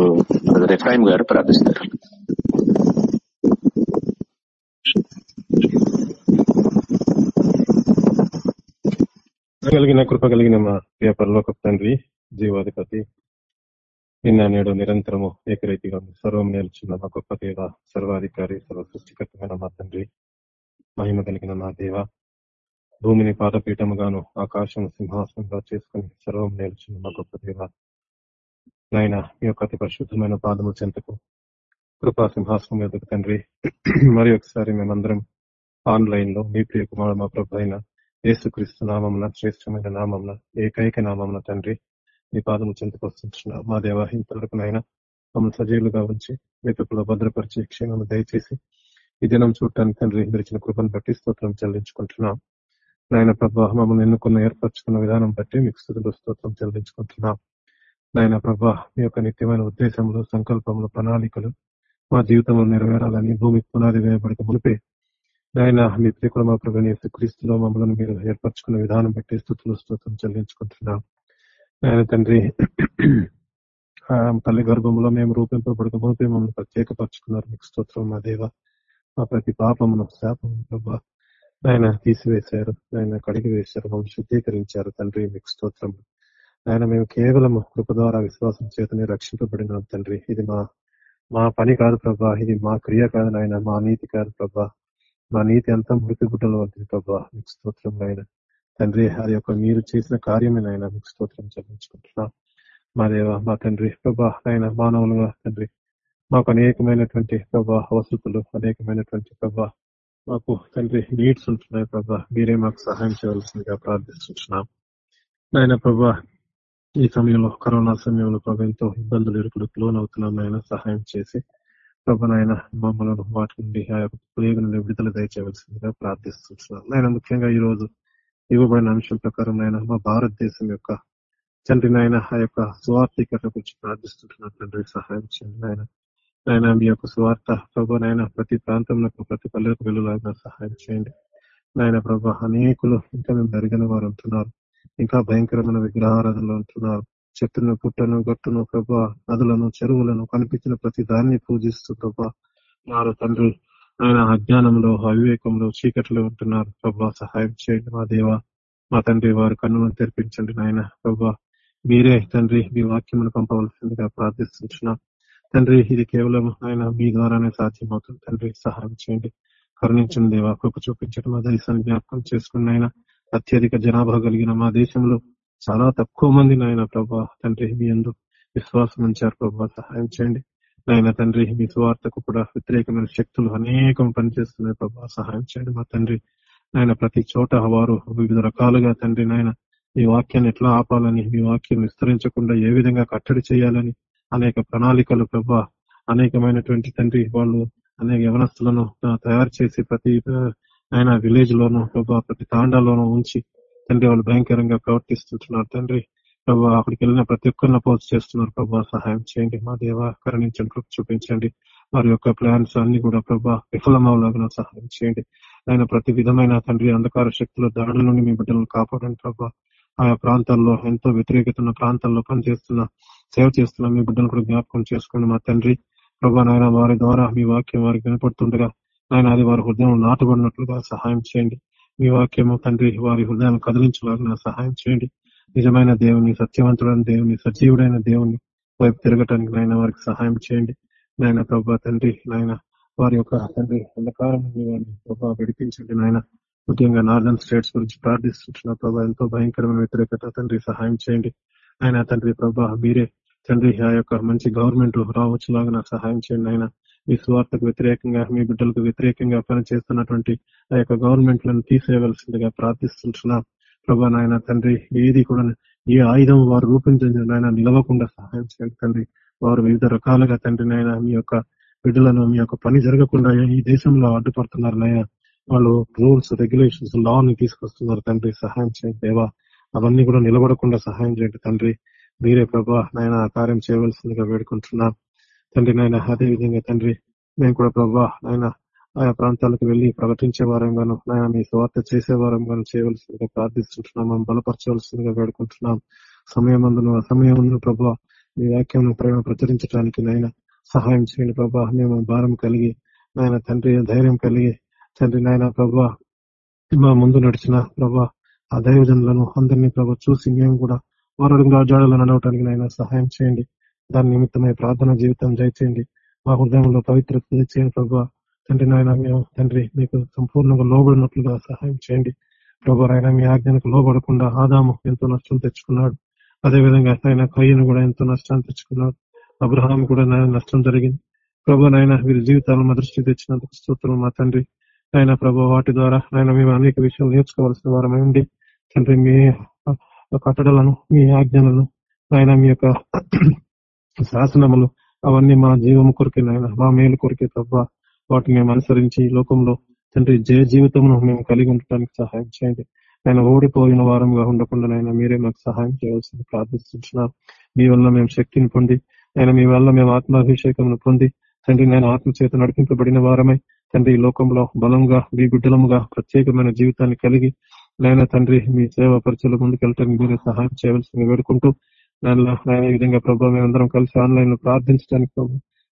బ్రదర్ ఎఫ్రాయిం గారు ప్రార్థిస్తారు. కలిగిన కృప కలిగిన మా ప్రియ పరలోక తండ్రి జీవాధిపతి నిన్న నేడు నిరంతరము ఏకరీతిగా సర్వం నేర్చున్న మా గొప్ప దేవ సర్వాధికారి సర్వ సృష్టికర్తమైన మా తండ్రి మహిమ కలిగిన మా దేవ భూమిని పాదపీఠముగాను ఆకాశం సింహాసనంగా చేసుకుని సర్వం నేర్చున్న మా గొప్ప దేవ. నాయన మీ యొక్క అతి పరిశుద్ధమైన పాదము చెంతకు కృపా సింహాసనం ఎదుగు తండ్రి. మరి ఒకసారి మేమందరం ఆన్లైన్లో మీ ప్రియ కుమార్ మా ప్రభు అయిన యేసుక్రీస్తు నామమున శ్రేష్టమైన నామమున ఏకైక నామమున తండ్రి మీ పాదము చెంతకు వస్తుంటున్నా. మా దేవ ఇంతవరకు నాయన మమ్మల్ని సజీవులుగా ఉంచి వెతుకులో భద్రపరిచి క్షేమం దయచేసి ఈ దినం చూడటానికి తండ్రి ఇచ్చిన కృపను బట్టి స్తోత్రం చెల్లించుకుంటున్నాం. నాయన ప్రభా మమ్మల్ని ఎన్నుకున్న ఏర్పరచుకున్న విధానం బట్టి మీకు స్థుతులు స్తోత్రం చెల్లించుకుంటున్నాం. నాయన ప్రభా మీ యొక్క నిత్యమైన ఉద్దేశంలో సంకల్పంలో ప్రణాళికలు మా జీవితంలో నెరవేరాలని భూమి పునాది వేయబడక మునిపే నాయన మీ ప్రికుల మా ప్రభుని క్రీస్తులో మమ్మల్ని మీరు ఏర్పరచుకున్న విధానం బట్టి స్థుతులు స్తోత్రం చెల్లించుకుంటున్నాం. నాయన తండ్రి ఆ తల్లి గర్భంలో మేము రూపింపబడక మునిపే మమ్మల్ని ప్రత్యేకపరచుకున్నారు. మీకు స్తోత్రం మా దేవ మా ప్రతి పాపమును శాపము ప్రభా. ఆయన తీసివేశారు. ఆయన కడిగి వేశారు. మమ్మల్ని శుద్ధీకరించారు. తండ్రి మీకు స్తోత్రం. ఆయన మేము కేవలం కృప ద్వారా విశ్వాసం చేతనే రక్షింపబడినాం తండ్రి. ఇది మా మా పని కాదు ప్రభా. ఇది మా క్రియ కాదు నాయన. మా నీతి కాదు ప్రభా. మా నీతి అంతా మృతి గుడ్డలో వంటిది ప్రభా. మీకు స్తోత్రం ఆయన తండ్రి అది యొక్క మీరు చేసిన కార్యమే నాయన. మీకు స్తోత్రం చెల్లించుకుంటున్నాం. మా దేవ మా తండ్రి ప్రభా ఆయన మానవులుగా తండ్రి. మాకు అనేకమైనటువంటి ప్రభా వసతులు అనేకమైనటువంటి ప్రభా మాకు తండ్రి నీడ్స్ ఉంటున్నాయి ప్రభా. మీరే మాకు సహాయం చేయవలసిందిగా ప్రార్థిస్తున్నాం నాయన ప్రభా ఈ సమయంలో కరోనా సమయంలో ప్రభా ఎంతో ఇబ్బందులు ఇరుకులకు లోనవుతున్నాం నాయన సహాయం చేసి. ప్రభా నాయన మమ్మల్ని వాటి నుండి ఆ యొక్క ప్రేమ నుండి విడుదల దయచేయవలసిందిగా ప్రార్థిస్తున్నాం నాయన ముఖ్యంగా ఈ రోజు ఇవ్వబడిన అంశం ప్రకారం నాయన మా భారతదేశం యొక్క తండ్రి నాయన ఆ యొక్క స్వార్థీకరణ గురించి ప్రార్థిస్తుంటున్నాను తండ్రి సహాయం చేయండి నాయన. నాయన మీ యొక్క స్వార్థ ప్రభు నాయన ప్రతి ప్రాంతంలో ప్రతి పల్లెలకు వెళ్ళలాగా సహాయం చేయండి. నాయన ప్రభా అనేకులు ఇంకా మేము పెరిగిన వారు ఉంటున్నారు. ఇంకా భయంకరమైన విగ్రహారాధనలు ఉంటున్నారు. చెట్టును పుట్టను గట్టును ప్రభా నదులను చెరువులను కనిపించిన ప్రతి దాన్ని పూజిస్తూ ప్రభా వారు తండ్రి ఆయన అజ్ఞానంలో అవివేకంలో చీకట్లో ఉంటున్నారు. ప్రభా సహాయం చేయండి మా దేవ మా తండ్రి వారు కన్నులను తెరిపించండి నాయన ప్రభా. మీరే తండ్రి మీ వాక్యమును పంపవలసిందిగా ప్రార్థిస్తున్నాం తండ్రి ఇది కేవలం ఆయన మీ ద్వారానే సాధ్యమవుతుంది. తండ్రి సహాయం చేయండి. కరుణించిన దేవా కృప చూపించడం మా దేశాన్ని జ్ఞాపకం చేసుకున్న ఆయన అత్యధిక జనాభా కలిగిన మా దేశంలో చాలా తక్కువ మంది నాయన ప్రభా తండ్రి మీ అందు విశ్వాసం ఉంచారు ప్రభా సహాయం చేయండి. నాయన తండ్రి మీ సువార్తకు కూడా వ్యతిరేకమైన శక్తులు అనేకం పనిచేస్తున్నాయి ప్రభా సహాయం చేయండి మా తండ్రి. నాయన ప్రతి చోట వారు వివిధ రకాలుగా తండ్రి నాయన మీ వాక్యాన్ని ఎట్లా ఆపాలని మీ వాక్యం విస్తరించకుండా ఏ విధంగా కట్టడి చేయాలని అనేక ప్రణాళికలు ప్రభా అనేకమైనటువంటి తండ్రి వాళ్ళు అనేక యవనస్తులను తయారు చేసి ప్రతి ఆయన విలేజ్ లోను ప్రభా ప్రతి తాండాలోనూ ఉంచి తండ్రి వాళ్ళు భయంకరంగా ప్రవర్తిస్తుంటున్నారు. తండ్రి ప్రభా అక్కడికి వెళ్ళిన ప్రతి ఒక్కరిని పోస్ట్ చేస్తున్నారు ప్రభా సహాయం చేయండి. మా దేవ కరుణించండి కృప చూపించండి. వారి యొక్క ప్లాన్స్ అన్ని కూడా ప్రభా విఫలమవలాగా సహాయం చేయండి. ఆయన ప్రతి విధమైన తండ్రి అంధకార శక్తుల దాడుల నుండి మీ బిడ్డలను కాపాడండి ప్రభా. ఆయా ప్రాంతాల్లో ఎంతో వ్యతిరేకత ఉన్న ప్రాంతాల్లో పనిచేస్తున్న సేవ చేస్తున్న మీ బిడ్డలు కూడా జ్ఞాపకం చేసుకోండి మా తండ్రి. ప్రభా నాయన వారి ద్వారా మీ వాక్యం వారికి వినపడుతుండగా నాయన అది వారి హృదయం నాటబడినట్లుగా సహాయం చేయండి. మీ వాక్యము తండ్రి వారి హృదయాన్ని కదిలించలాగా సహాయం చేయండి. నిజమైన దేవుని సత్యవంతుడైన దేవుని సజీవుడైన దేవుని వైపు తిరగటానికి నాయన వారికి సహాయం చేయండి. నాయన ప్రభా తండ్రి నాయన వారి యొక్క తండ్రి అంధకారం వారిని ప్రభా విడిపించండి నాయన. ముఖ్యంగా నార్దర్న్ స్టేట్స్ గురించి ప్రార్థిస్తున్న ప్రభా ఎంతో భయంకరమైన వ్యతిరేకత. తండ్రి సహాయం చేయండి. ఆయన తండ్రి ప్రభా మీరే తండ్రి ఆ యొక్క మంచి గవర్నమెంట్ రావచ్చులాగా సహాయం చేయండి. ఆయన మీ స్వార్థకు వ్యతిరేకంగా మీ బిడ్డలకు వ్యతిరేకంగా పనిచేస్తున్నటువంటి ఆ యొక్క గవర్నమెంట్లను తీసేయవలసిందిగా ప్రార్థిస్తుంటున్నా. ప్రభా నాయన తండ్రి ఏది కూడా ఏ ఆయుధం వారు రూపొందించిన ఆయన నిలవకుండా సహాయం చేయండి తండ్రి. వారు వివిధ రకాలుగా తండ్రి నాయన మీ యొక్క బిడ్డలను మీ యొక్క పని జరగకుండా ఈ దేశంలో అడ్డుపడుతున్నారు నాయన. వాళ్ళు రూల్స్ రెగ్యులేషన్స్ లా ని తీసుకొస్తున్నారు తండ్రి. సహాయం చేయండి దేవా. అవన్నీ కూడా నిలబడకుండా సహాయం చేయండి తండ్రి. మీరే ప్రభా నాయన ఆ కార్యం చేయవలసిందిగా వేడుకుంటున్నాం. తండ్రి నాయన అదే విధంగా తండ్రి మేము కూడా ప్రభా నాయన ఆయా ప్రాంతాలకు వెళ్ళి ప్రకటించే వారంగాను నాయన మీ స్వార్థ చేసే వారంగాను చేయవలసిందిగా ప్రార్థిస్తుంటున్నాం. మనం బలపరచవలసిందిగా వేడుకుంటున్నాం. సమయం అందును అసమయం అందును ప్రభా మీ వాక్యం ప్రేమ ప్రచురించడానికి నాయన సహాయం చేయండి ప్రభా. మేము భారం కలిగి నాయన తండ్రి ధైర్యం కలిగి తండ్రి నాయన ప్రభా మా ముందు నడిచిన ప్రభా ఆ దైవజనులను అందరినీ ప్రభా చూసి మేము కూడా వారడుగుల జాడలో నడవటానికి నాయన సహాయం చేయండి. దాని నిమిత్తమై ప్రార్థన జీవితం దయచేయండి మా హృదయంలో పవిత్రత చేయండి ప్రభా. తండ్రి నాయన మేము తండ్రి మీకు సంపూర్ణంగా లోబడినట్లుగా సహాయం చేయండి. ప్రభా ఆయన మీ ఆజ్ఞానికి లోబడకుండా ఆదాము ఎంతో నష్టం తెచ్చుకున్నాడు. అదేవిధంగా ఆయన కయ్యను కూడా ఎంతో నష్టాన్ని తెచ్చుకున్నాడు. అబ్రహాం కూడా నష్టం జరిగింది. ప్రభా నాయన వీరి జీవితాలను దృష్టి తెచ్చినందుకు స్తోత్రం మా తండ్రి. ఆయన ప్రభు వాటి ద్వారా ఆయన మేము అనేక విషయాలు నేర్చుకోవాల్సిన వారమై ఉండి తండ్రి మీ కట్టడలను మీ ఆజ్ఞలను ఆయన మీ యొక్క శాసనములు అవన్నీ మా జీవము కొరికే నాయన మా మేలు కొరికే తప్ప వాటిని మేము అనుసరించి లోకంలో తండ్రి జయ జీవితమును మేము కలిగి ఉండటానికి సహాయం చేయండి. ఆయన ఓడిపోయిన వారంగా ఉండకుండా నాయన మీరే మాకు సహాయం చేయవలసింది ప్రార్థిస్తున్నారు మీ వల్ల మేము శక్తిని పొంది ఆయన మీ వల్ల మేము ఆత్మాభిషేకమును పొంది తండ్రి నేను ఆత్మ చేత నడిపింపబడిన వారమై తండ్రి ఈ లోకంలో బలంగా మీ బిడ్డలముగా ప్రత్యేకమైన జీవితాన్ని కలిగి నాయన తండ్రి మీ సేవ పరిచయలు ముందుకెళ్ళటానికి మీరే సహాయం చేయవలసింది వేడుకుంటూ నాయన ఈ విధంగా ప్రభావ మేమందరం కలిసి ఆన్లైన్లో ప్రార్థించడానికి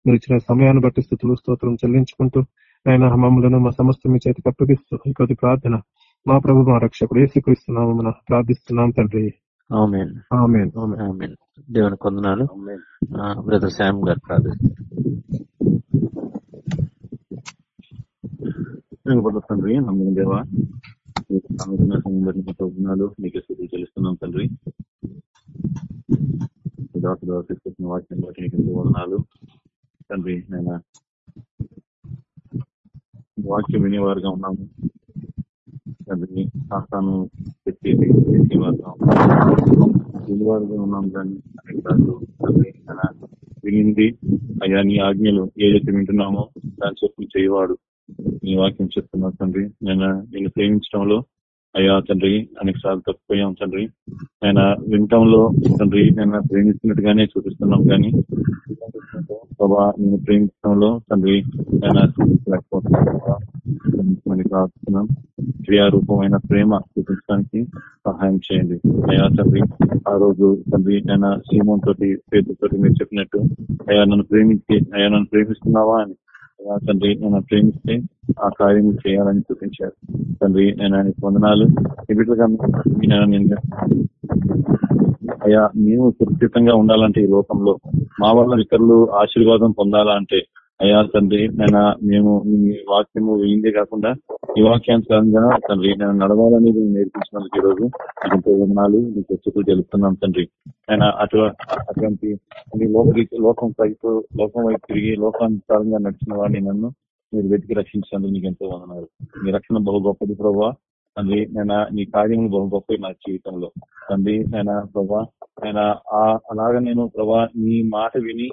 మీరు ఇచ్చిన సమయాన్ని బట్టి స్థుతులు స్తోత్రం చెల్లించుకుంటూ ఆయన మమ్మలను మా సమస్త మీ చేతికి అప్పగిస్తూ ఈ కొద్ది ప్రార్థన మా ప్రభు మా రక్షకుడు ఏసుక్రీస్తున్నాము మన ప్రార్థిస్తున్నాం తండ్రి. దేవుని కొందనాలు బ్రదర్ శామ్ గారు ప్రార్థిస్తారు తండ్రి నమ్మకం దేవా. మీకు మీకు స్థితి తెలుస్తున్నాం తండ్రి. తీసుకొచ్చిన వాక్యం బట్టి నీకు వదనాలు. తండ్రి నేను వాక్యం వినేవారుగా ఉన్నాము. తండ్రి సాస్తాను చెప్పేది చేసేవారుగా వినేవారుగా ఉన్నాం కానీ అనేక సార్లు తండ్రి వినింది అయ్యా నీ ఆజ్ఞలు ఏదైతే వింటున్నామో దాని చెప్పు చేయవాడు నీ వాక్యం చెప్తున్నా తండ్రి. నేను నిన్ను ప్రేమించడంలో అయ్యా తండ్రి అనేక సార్లు తప్పిపోయాం తండ్రి. ఆయన వినటంలో తండ్రి నేను ప్రేమిస్తున్నట్టుగానే చూపిస్తున్నాం కానీ బాబా నేను ప్రేమించడంలో తండ్రి ఆయన చూపించలేకపోతున్నాం ప్రార్థిస్తున్నాం. క్రియారూపమైన ప్రేమ చూపించడానికి సహాయం చేయండి. అయ్యా తండ్రి ఆ రోజు తండ్రి ఆయన సీమం తోటి పేరుతోటి మీరు చెప్పినట్టు అయ్యా నన్ను ప్రేమించి అయ్యా నన్ను ప్రేమిస్తున్నావా అని తండ్రి నేను ప్రేమిస్తే ఆ కార్యం చేయాలని చూపించారు. తండ్రి నేను ఆయన పొందనాలు ఇవిట్లుగా నేను అయ్యా మేము సురక్షితంగా ఉండాలంటే ఈ లోకంలో మా వల్ల ఇతరులు ఆశీర్వాదం పొందాలంటే అయ్యా తండ్రి నేను మేము మీ వాక్యము వేయిందే కాకుండా ఈ వాక్యాంతరంగా తండ్రి నేను నడవాలని నేర్పించినందుకు ఈ రోజు ఎంతో వందనాలు నీకు తెలుపుతున్నాం తండ్రి. ఆయన అటు అటువంటి లోపలికి లోకం వైపు లోకం వైపు తిరిగి లోకానుసారంగా నడిచిన వాడిని నన్ను మీరు వెతికి రక్షించినందుకు మీకు ఎంతో వందనాలు. మీ రక్షణ బహు గొప్పది ప్రభావ తండ్రి నేను నీ కార్యములు బహు గొప్ప నా జీవితంలో. తండ్రి నేను ప్రభా ఆయన అలాగ నేను ప్రభా నీ మాట విని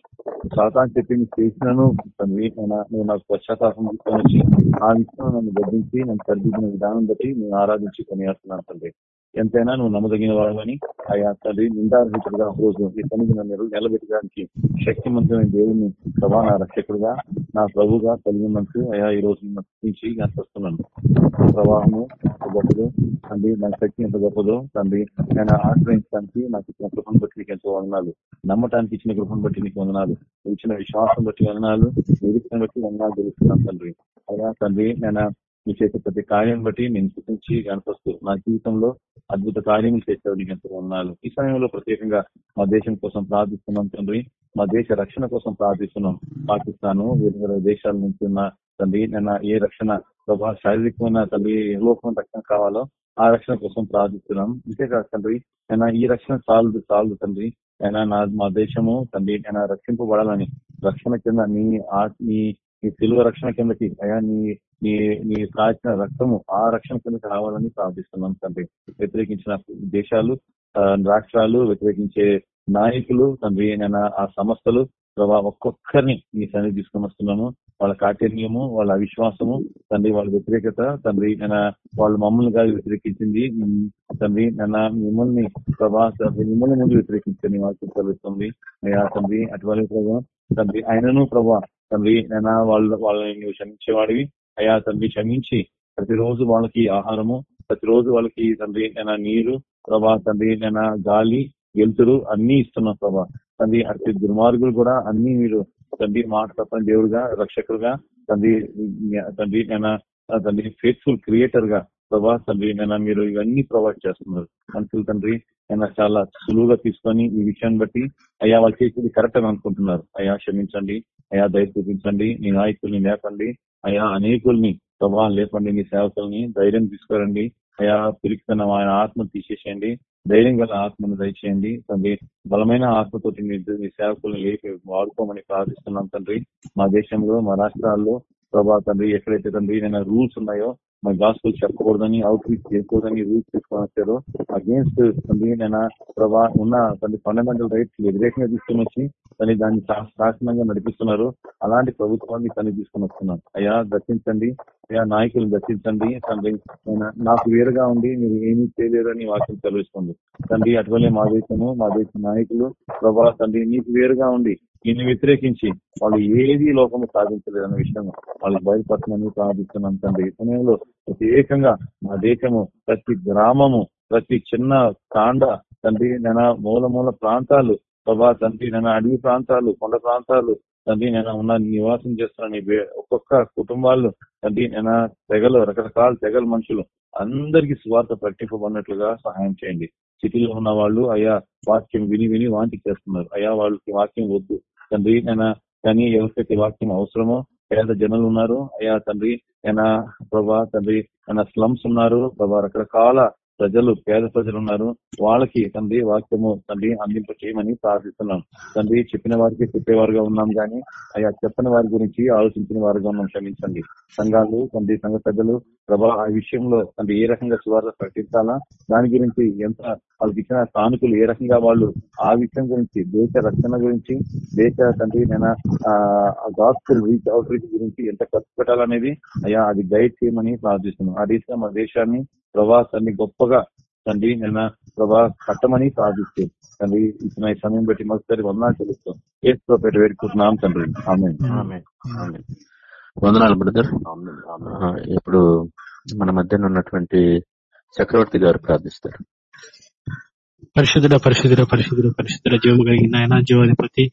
సాతాన్ చెప్పింది చేసినాను. తండ్రి నేను నువ్వు నాకు పశ్చాత్తాపం వచ్చి ఆ విషయం నన్ను గద్దించి నన్ను సరిదిద్దిన విధానం బట్టి నేను ఆరాధించి కొనియాడుతున్నాను తండ్రి. ఎంతైనా నువ్వు నమ్మదగిన వాడవని ఆయా తండ్రి నిందారహితుడుగా రోజు ఈ పనికి నన్ను నిలబెట్టడానికి శక్తివంతమైన దేవుని ప్రభా నా రక్షకుడుగా నా ప్రభుగా తల్లి ఉన్నట్టు అయా ఈ రోజు నుంచి వస్తున్నాను ప్రవాహము ఎంత గొప్పదో తండ్రి నా శక్తి ఎంత గొప్పదో తండ్రి నేను ఆశ్రయించడానికి నాకు ఇచ్చిన గృహం బట్టి నీకు ఎంతో వందనాలు. నమ్మటానికి ఇచ్చిన గృహం బట్టి నీకు వందనాలు. ఇచ్చిన విశ్వాసం బట్టి వందనాలు. నిరీక్షణ బట్టి వందనాలు తెలుస్తున్నాను తండ్రి. అయ్యా తండ్రి నేను నీ చేసే ప్రతి కార్యం బట్టి నేను చూపించి కనిపిస్తూ నా జీవితంలో అద్భుత కార్యములు చేసేవాడు నీకు ఎంతో ఉన్నాను ఈ సమయంలో ప్రత్యేకంగా మా దేశం కోసం ప్రార్థిస్తున్నాం తండ్రి. మా దేశ రక్షణ కోసం ప్రార్థిస్తున్నాం. పాకిస్తాన్ వేరే దేశాల నుంచి ఉన్న తండ్రి నేను ఏ రక్షణ ప్రభా శారీరకమైన తండ్రి ఏ లోకం రక్షణ కావాలో ఆ రక్షణ కోసం ప్రార్థిస్తున్నాం. ఇంతేకాదు తండ్రి అయినా ఈ రక్షణ చాలదు చాలదు తండ్రి. అయినా నా మా దేశము తండ్రి అయినా రక్షింపబడాలని రక్షణ కింద నీ ఆ- నీ తెలుగు రక్షణ కిందకి అయా నీ నీ నీ కాచిన రక్తము ఆ రక్షణ కిందకి రావాలని ప్రార్థిస్తున్నాం తండ్రి. వ్యతిరేకించిన దేశాలు రాష్ట్రాలు వ్యతిరేకించే నాయకులు తండ్రి నేను ఆ సంస్థలు ప్రభా ఒక్కొక్కరిని నీ సన్నిధి తీసుకుని వస్తున్నాము. వాళ్ళ కాఠిన్యము వాళ్ళ అవిశ్వాసము తండ్రి వాళ్ళ వ్యతిరేకత తండ్రి నన్న వాళ్ళు మమ్మల్ని కాదు వ్యతిరేకించింది. తండ్రి నన్న మిమ్మల్ని ప్రభా మిమ్మల్ని ముందు వ్యతిరేకించని వాక్యం చదువుతుంది అయ్యా తండ్రి అటువంటి ప్రభా తండ్రి ఆయనను ప్రభా తండ్రి నైనా వాళ్ళ వాళ్ళని నువ్వు క్షమించేవాడివి. అయ్యా తండ్రి క్షమించి. ప్రతిరోజు వాళ్ళకి ఆహారము ప్రతిరోజు వాళ్ళకి తండ్రి నైనా నీరు ప్రభా తండ్రి నైనా గాలి వెలుతురు అన్ని ఇస్తున్నాం ప్రభా. తండ్రి అతి దుర్మార్గులు కూడా అన్ని మీరు తండ్రి మాట తప్పని దేవుడుగా రక్షకుడుగా తండ్రి తండ్రి నైనా తండ్రి ఫేత్ఫుల్ క్రియేటర్గా ప్రభా తండ్రి నేను మీరు ఇవన్నీ ప్రొవైడ్ చేస్తున్నారు. మనుషులు తండ్రి నేను చాలా సులువుగా తీసుకొని ఈ విషయాన్ని బట్టి అయ్యా వాళ్ళు చేసేది కరెక్ట్ అని అనుకుంటున్నారు. అయ్యా క్షమించండి అయ్యా దయ చూపించండి నీ నాయకుల్ని లేపండి అయ్యా అనేకుల్ని ప్రభా లేపండి నీ సేవకుల్ని ధైర్యం తీసుకురండి అయ్యా పిలుస్తున్న ఆయన ఆత్మను తీసేసేయండి ధైర్యం గల ఆత్మను దయచేయండి తండ్రి. బలమైన ఆత్మతో మీ సేవకులను లేపి వాడుకోమని ప్రార్థిస్తున్నాం తండ్రి. మా దేశంలో మా రాష్ట్రాల్లో ప్రభా తండ్రి ఎక్కడైతే తండ్రి ఏదైనా రూల్స్ ఉన్నాయో మా గాస్పుల్ చెప్పకూడదని అవుట్ రీచ్ చేయకూడదని రూల్స్ తీసుకొని వచ్చారో అగేన్స్ట్ తండ్రి నేను ప్రభా ఉన్న తండ్రి ఫండమెంటల్ రైట్స్ వ్యతిరేకంగా తీసుకుని వచ్చి తను దాన్ని శాసనంగా నడిపిస్తున్నారు అలాంటి ప్రభుత్వాన్ని తను తీసుకుని వస్తున్నారు అయ్యా దర్శించండి అయ్యా నాయకులను దర్శించండి తండ్రి నాకు వేరుగా ఉండి మీరు ఏమీ చేయలేరని వాక్యం తెలుస్తుంది తండ్రి అటువలే మా దేశము మా దేశ నాయకులు ప్రభా తండ్రి నీకు వేరుగా ఉండి నిన్ను వ్యతిరేకించి వాళ్ళు ఏది లోకము సాధించలేదు అనే విషయం వాళ్ళకి బయలుపరచమని ప్రార్థిస్తున్నాం తండ్రి. ఈ సమయంలో ప్రత్యేకంగా మా దేశము ప్రతి గ్రామము ప్రతి చిన్న కాండ తండ్రి నేను మూల మూల ప్రాంతాలు ప్రభా తండ్రి నేను అడవి ప్రాంతాలు కొండ ప్రాంతాలు తండ్రి నేను ఉన్న నివాసం చేస్తున్న ఒక్కొక్క కుటుంబాలు తండ్రి నేను తెగలు రకరకాల తెగల మనుషులు అందరికి స్వార్థ ప్రకటింపబడినట్లుగా సహాయం చేయండి. సిటీలో ఉన్న వాళ్ళు అయా వాక్యం విని విని వాంతి చేస్తున్నారు. అయ్యా వాళ్ళకి వాక్యం వద్దు. తండ్రి నేను కానీ ఎవరికైతే వాక్యం అవసరమో పేద జనులు ఉన్నారు అయ్యా తండ్రి ఆయన ప్రభా తండ్రి ఆయన స్లమ్స్ ఉన్నారు ప్రభా రకరకాల ప్రజలు పేద ప్రజలు ఉన్నారు వాళ్ళకి తండ్రి వాక్యము తండ్రి అందింప చేయమని ప్రార్థిస్తున్నాం. తండ్రి చెప్పిన వారికి చెప్పేవారుగా ఉన్నాం కానీ అయ్యా చెప్పని వారి గురించి ఆలోచించిన వారుగా ఉన్నాం. క్షమించండి. సంఘాలు తండ్రి సంఘ పెద్దలు ప్రభా ఆ విషయంలో తండ్రి ఏ రకంగా సువార్త ప్రకటించాలా? దాని గురించి ఎంత వాళ్ళకి ఇచ్చిన స్థానికులు ఏ రకంగా వాళ్ళు ఆ విషయం గురించి దేశ రక్షణ గురించి దేశ తండ్రి నేను గాస్పుల్ రీచ్ అవుట్ రీచ్ గురించి ఎంత ఖర్చు పెట్టాలనేది అయ్యా అది గైడ్ చేయమని ప్రార్థిస్తున్నాం. ఆ రీతిగా మన దేశాన్ని ప్రభా తండ్రి గొప్పగా తండ్రి నేను ప్రభా కట్టమని ప్రార్థిస్తూ తండ్రి ఇచ్చిన ఈ సమయం బట్టి మరోసారి వందనాలు తెలుస్తాం ఏసుతో పెట్టి వేడుకుంటున్నాం తండ్రి. ఆమె ఆమేన్. ఆమేన్. వందనాలు బ్రదర్. ఇప్పుడు మన మధ్యన ఉన్నటువంటి చక్రవర్తి గారు ప్రార్థిస్తారు. పరిశుద్ధుడ పరిశుద్ధుడ పరిశుద్ధుడ పరిశుద్ధుడ జీవము కలిగిన ఆయన జీవాధిపతి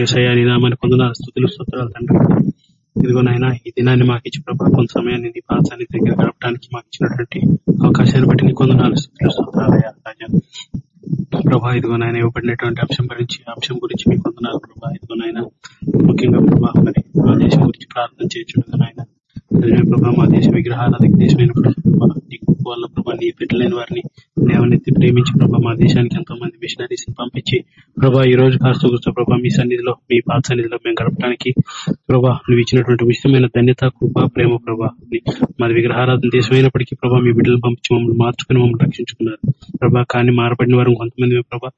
ఏసయ్య నీ నామాన్ని కొందనాలు స్థుతులు స్తోత్రాలు తండ్రి. ఇదిగో నాయన ఈ దినాన్ని మాకు ఇచ్చి ప్రభా కొంత సమయాన్ని నీ పాదాన్ని దగ్గర గడపడానికి మాకు ఇచ్చినటువంటి అవకాశాన్ని బట్టి నీ కొందనాలు రాజా. ప్రభా ఇదిగో నాయన ఇవ్వబడినటువంటి అంశం గురించి అంశం గురించి మీ కొందనాలు ప్రభా ఇదిగో నాయన. ముఖ్యంగా ప్రభా మరి దేశం గురించి ప్రార్థన చేయొచ్చు నాయన ప్రభా మా దేశ విగ్రహాల దేశమైన ప్రభా నీ ప్రభా నీ బిడ్డలైన వారిని దేవనెత్తి ప్రేమించి ప్రభా మా దేశానికి ఎంతో మంది మిషనరీస్ పంపించి ప్రభా ఈ రోజు కాస్త కూర్చో ప్రభా మీ సన్నిధిలో మీ పాత సన్నిధిలో మేము గడపడానికి ప్రభా నువ్వు ఇచ్చినటువంటి ఉచితమైన ధన్యత కృప ప్రేమ ప్రభా మాది విగ్రహారాధన దేశమైనప్పటికీ ప్రభా మీ బిడ్డలు పంపించి మమ్మల్ని మార్చుకుని మమ్మల్ని రక్షించుకున్నారు. ప్రభా కానీ మారబడిన వారు కొంతమంది ప్రభా.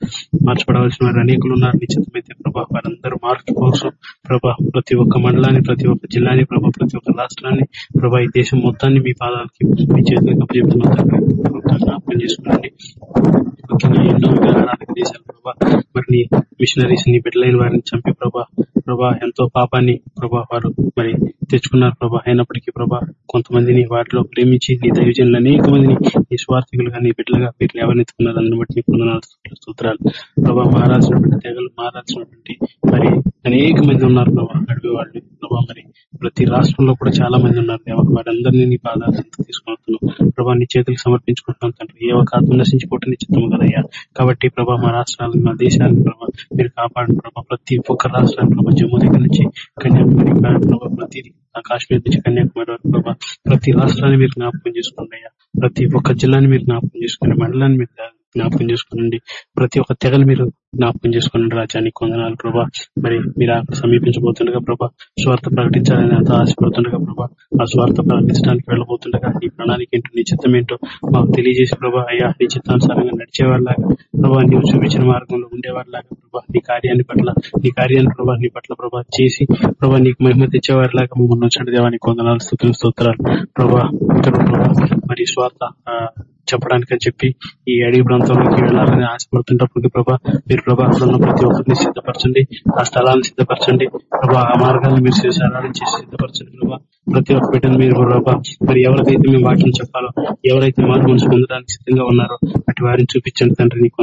మార్చబడవలసిన వారు అనేకులు ఉన్నారు. నిశ్చితమైతే ప్రభా వారందరూ మార్చుకోవచ్చు కోసం ప్రభా ప్రతి ఒక్క మండలాన్ని ప్రతి ఒక్క జిల్లాని ప్రభా ప్రతి ఒక్క రాష్ట్రాన్ని ప్రభా ఈ దేశం మొత్తాన్ని మీ పాదాలకి మీ చేతులకు అప్పచెప్తున్నాం తండ్రి. జ్ఞాపకం చేసుకోండి ముఖ్యంగా ఎన్నో విగ్రహారాధక దేశాలు ప్రభా మరి నీ మిషనరీస్ని బిడ్డలైన వారిని చంపి ప్రభా ప్రభా ఎంతో పాపాన్ని ప్రభా వారు మరి తెచ్చుకున్నారు ప్రభా అయినప్పటికీ ప్రభా కొంతమందిని వాటిలో ప్రేమించి నీ దైవజనులు అనేక మందిని నీ స్వార్థికులుగా నీ బిడ్డలుగా వీటిని ఎవరినెత్తుకున్నారు అందుని బట్టి నీకు వందనాలు, స్తోత్రాలు. ప్రభా మారాల్సినటువంటి తెగలు మారాల్సినటువంటి మరి అనేక మంది ఉన్నారు ప్రభా అడవి వాళ్ళు. ప్రభా మరి ప్రతి రాష్ట్రంలో కూడా చాలా మంది ఉన్నారు. దేవ వారందరినీ నీ పాదాలు తీసుకుంటున్నాం ప్రభా నీ చేతులకు సమర్పించుకుంటున్నాం తండ్రి. ఏ ఒక ఆత్మ నశించుకోవటం చిత్తము కదయ్యా. కాబట్టి ప్రభా మా రాష్ట్రాలను మా దేశాలను ప్రభా మీరు కాపాడండి ప్రభా. ప్రతి ఒక్క రాష్ట్రాన్ని ప్రభా జమ్మూ దగ్గర నుంచి కన్యాకుమారి ప్రభా ప్రతి కాశ్మీర్ నుంచి కన్యాకుమారి వరకు ప్రభా ప్రతి రాష్ట్రాన్ని మీరు జ్ఞాపకం చేసుకోండి అయ్యా ప్రతి ఒక్క జిల్లాని మీరు జ్ఞాపకం చేసుకోండి మండలాన్ని మీరు జ్ఞాపకం చేసుకోనండి. ప్రతి ఒక్క తెగలు మీరు జ్ఞాపకం చేసుకోండి రాజ్యానికి కొందనాలు ప్రభా. మరి మీరు అక్కడ సమీపించబోతుండగా ప్రభా స్వార్థ ప్రకటించాలని అంత ఆశపడుతుండగా ప్రభా ఆ స్వార్థ ప్రకటించడానికి వెళ్ళబోతుండగా నీ ప్రణాళిక ఏంటో నీ చిత్తం ఏంటో మాకు తెలియజేసి ప్రభా అయ్యా నీ చిత్తానుసారంగా నడిచేవాళ్ళలాగా ప్రభా నీవు చూపించిన మార్గంలో ఉండేవారిలాగా ప్రభా నీ కార్యాన్ని పట్ల నీ కార్యాన్ని ప్రభా నీ పట్ల ప్రభా చేసి ప్రభా నీకు మహిమ తెచ్చేవారిలాగా మమ్మల్ని వచ్చాడు దేవానికి కొందనాలు స్థుతులు స్తోత్రాలు. ప్రభా ప్రభా మరి స్వార్థ ఆ, చెప్పడానికని చెప్పి ఈ అడవి ప్రాంతంలోకి వెళ్ళాలని ఆశపడుతున్నప్పటికీ ప్రభా మీరు ప్రభా ఉన్న ప్రతి ఒక్కరిని సిద్ధపరచండి ఆ స్థలాన్ని సిద్ధపరచండి. ప్రభా ఆ మార్గాన్ని మీరు సరళం చేసి సిద్ధపరచండి ప్రభా. ప్రతి ఒక్క బిడ్డను మీరు ప్రభా మరి ఎవరికైతే మేము వాక్యం చెప్పాలో ఎవరైతే మారు మనసు పొందడానికి సిద్ధంగా ఉన్నారో అటు వారిని చూపించండి తండ్రి నీకు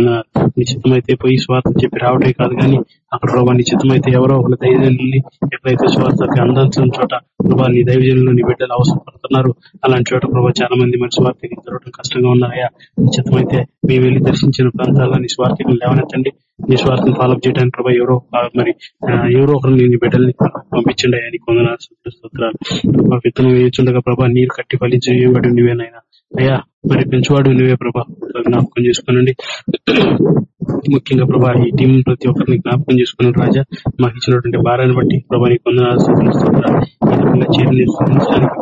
నిశ్చితమైతే అయితే పోయి స్వార్థం చెప్పి రావటే కాదు కానీ అక్కడ ప్రభా నిశ్చితమైతే ఎవరో ఒకరి దైవజనుల్ని ఎక్కడైతే స్వార్థకి అందాల్సిన చోట ప్రభా నీ దైవజనులు నీ బిడ్డలు అవసరం పడుతున్నారు అలాంటి చోట ప్రభా చాలా మంది మన స్వార్థకి దొరకడం కష్టంగా ఉన్నారయ్యా. నిశ్చితమైతే మేము వెళ్ళి దర్శించిన ప్రాంతాల్లో నీ స్వార్థకులు లేవనెత్తండి. విశ్వాసం స్వార్థం ఫాలో చేయడానికి ప్రభా ఎవరో మరి ఎవరో ఒకరు నేను బిడ్డల్ని పంపించండి అయ్యా నీకు వందనాలు స్తోత్రాలు ప్రభా విత్తనం వేయించుండగా ప్రభా నీరు కట్టి ఫలించేవాడు నువ్వేనైనా అయ్యా మరి పెంచువాడు నువ్వే ప్రభా. జ్ఞాపకం చేసుకోనండి. ముఖ్యంగా ప్రభా ఈ టీం ప్రతి ఒక్కరిని జ్ఞాపకం చేసుకున్న రాజా. మాకు ఇచ్చినటువంటి భారాన్ని బట్టి ప్రభా నీకు వందనాలు స్తోత్రాలు చేరిని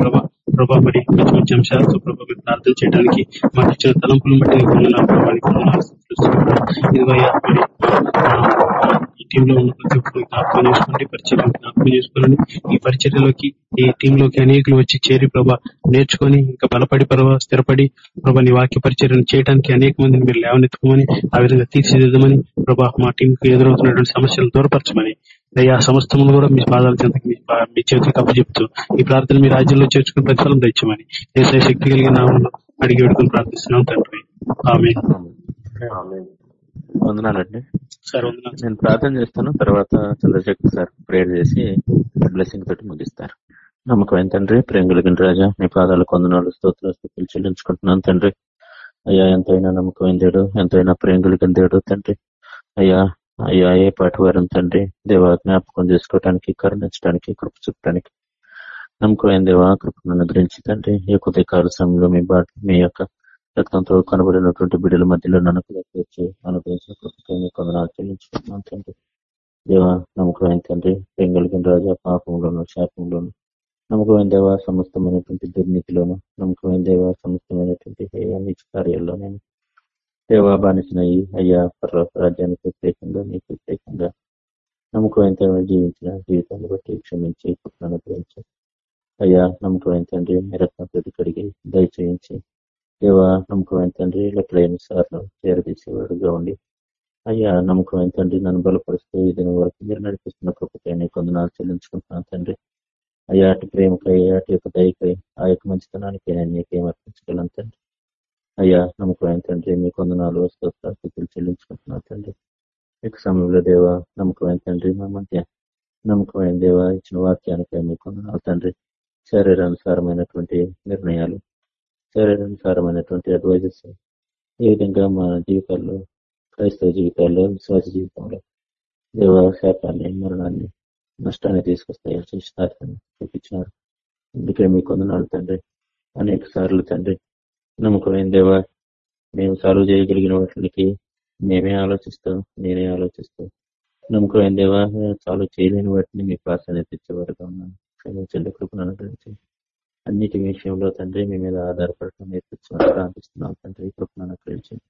ప్రభా ప్రభా మరి మంచి అంశాలతో ప్రభా మీరు ప్రార్థన చేయడానికి మాకు ఇచ్చిన తలంపులను బట్టి నీకు వందనాలు వందనాలు ఇదిగో అయ్యా మరి టీంలో ఉన్న ప్రతి ఒక్కరు జ్ఞాపకం చేసుకోండి పరిచయం జ్ఞాపకం చేసుకోండి. ఈ పరిచర్యలోకి ఈ టీంలోకి అనేకులు వచ్చి చేరి ప్రభా నేర్చుకొని ఇంకా బలపడి ప్రభా స్థిరపడి ప్రభా నీ వాక్య పరిచర్యను చేయడానికి అనేక మందిని మీరు లేవనెత్తుకోమని ఆ విధంగా తీర్చిదిద్దమని ప్రభా మా టీంకు ఎదురవుతున్నటువంటి సమస్యలను దూరపరచమని. అయ్యా సమస్తమును కూడా మీ పాదాల చెంతకి మీ చేతులకు అప్పచెప్తూ ఈ ప్రార్థన మీ రాజ్యంలో చేర్చుకుని ప్రతిఫలం తెచ్చమని ఏసై శక్తి కలిగిన నామను అడిగి వేడుకొని ప్రార్థిస్తున్నాం తండ్రి. ఆమె వందనాలండి. నేను ప్రార్థన చేస్తాను. తర్వాత చంద్రశేఖర్ సార్ ప్రేయర్ చేసి బ్లెస్సింగ్ తోటి ముగిస్తారు. నమ్మకం తండ్రి ప్రేమ కలిగిన రాజా మీ పాదాలు కొందనాలు స్తోత్ర స్థుతులు చెల్లించుకుంటున్నాను తండ్రి. అయ్యా ఎంతైనా నమ్మకమైన దేడు ఎంతైనా ప్రేమ కలిగిన దేడు తండ్రి. అయ్యా అయ్యా ఏ పాటి వారం తండ్రి దేవ జ్ఞాపకం చేసుకోవటానికి కరుణించడానికి కృప చూపడానికి నమ్మకమైన దేవ కృపను అనుగ్రహించి తండ్రి ఈ కొద్ది కాల సమయంలో మీ బాట మీ యొక్క రక్తంతో కనబడినటువంటి బిడ్డల మధ్యలో నన్ను వచ్చి అనుగ్రహించిన కృపకై మీ చెల్లించుకుంటున్నాను తండ్రి. దేవ నమ్మకమైన తండ్రి ప్రేమ రాజా పాపంలోను శాపంలోను. నమ్మకమైన దేవ సమస్తమైనటువంటి దుర్నీతిలోను. నమ్మకమైన దేవ సమస్తమైనటువంటి హేయ నీచ కార్యాల్లో నేను దేవా ఈ అయ్యా పర్లోక రాజ్యానికి ప్రత్యేకంగా నీకు ప్రత్యేకంగా. నమ్మకమైన దేవ జీవించిన జీవితాన్ని బట్టి క్షమించి అనుగ్రహించి. అయ్యా నమ్మకమైన తండ్రి నిరత్నతోటి కడిగి దయచేయించి దేవా నమ్మకమైన తండ్రి లెక్కలైన సార్లు చేరదీసేవాడుగా ఉండి అయ్యా నమ్మకమైన తండ్రి నన్ను బలపరుస్తూ ఈ దిన వరకు మీరు నడిపిస్తున్న కృపకై నీ కొందనాలు చెల్లించుకుంటున్నాను తండ్రి. అయ్యా అటు ప్రేమకై అటు యొక్క దయకై ఆ యొక్క మంచితనానికి నేను నీకేం అర్పించగలను తండ్రి. అయ్యా నమ్మకమైన తండ్రి మీ కొందనాలు స్థితులు చెల్లించుకుంటున్నాను తండ్రి. మీకు సమయంలో దేవ నమ్మకమైన తండ్రి మా మధ్య నమ్మకమైన దేవ? ఇచ్చిన వాక్యానికై మీ కొందనాలు తండ్రి. శరీరానుసారమైనటువంటి నిర్ణయాలు శరీరానుసారమైనటువంటి అడ్వైజెస్ ఏ విధంగా మా జీవితాల్లో క్రైస్తవ జీవితాల్లో విశ్వాస జీవితంలో దేవ శాపాన్ని మరణాన్ని నష్టాన్ని తీసుకొస్తాయి శిష్టార్థాన్ని చూపించినారు. అందుకే మీ కొందనాలు తండ్రి అనేక సార్లు తండ్రి నమ్మకమైన దేవ మేము సాల్వ్ చేయగలిగిన వాటికి మేమే ఆలోచిస్తాం నేనే ఆలోచిస్తాం నమ్మకమైన దేవ సాల్వ్ చేయలేని వాటిని మీ ప్రాధాన్యత ఇచ్చేవారుగా ఉన్నాను. క్షమించండి కృపను అనుగ్రహించండి. అన్నిటి విషయంలో తండ్రి మీ మీద ఆధారపడటం నేర్పించమని ప్రార్థిస్తున్నాం. తండ్రి కృపణ అనుగ్రహించండి.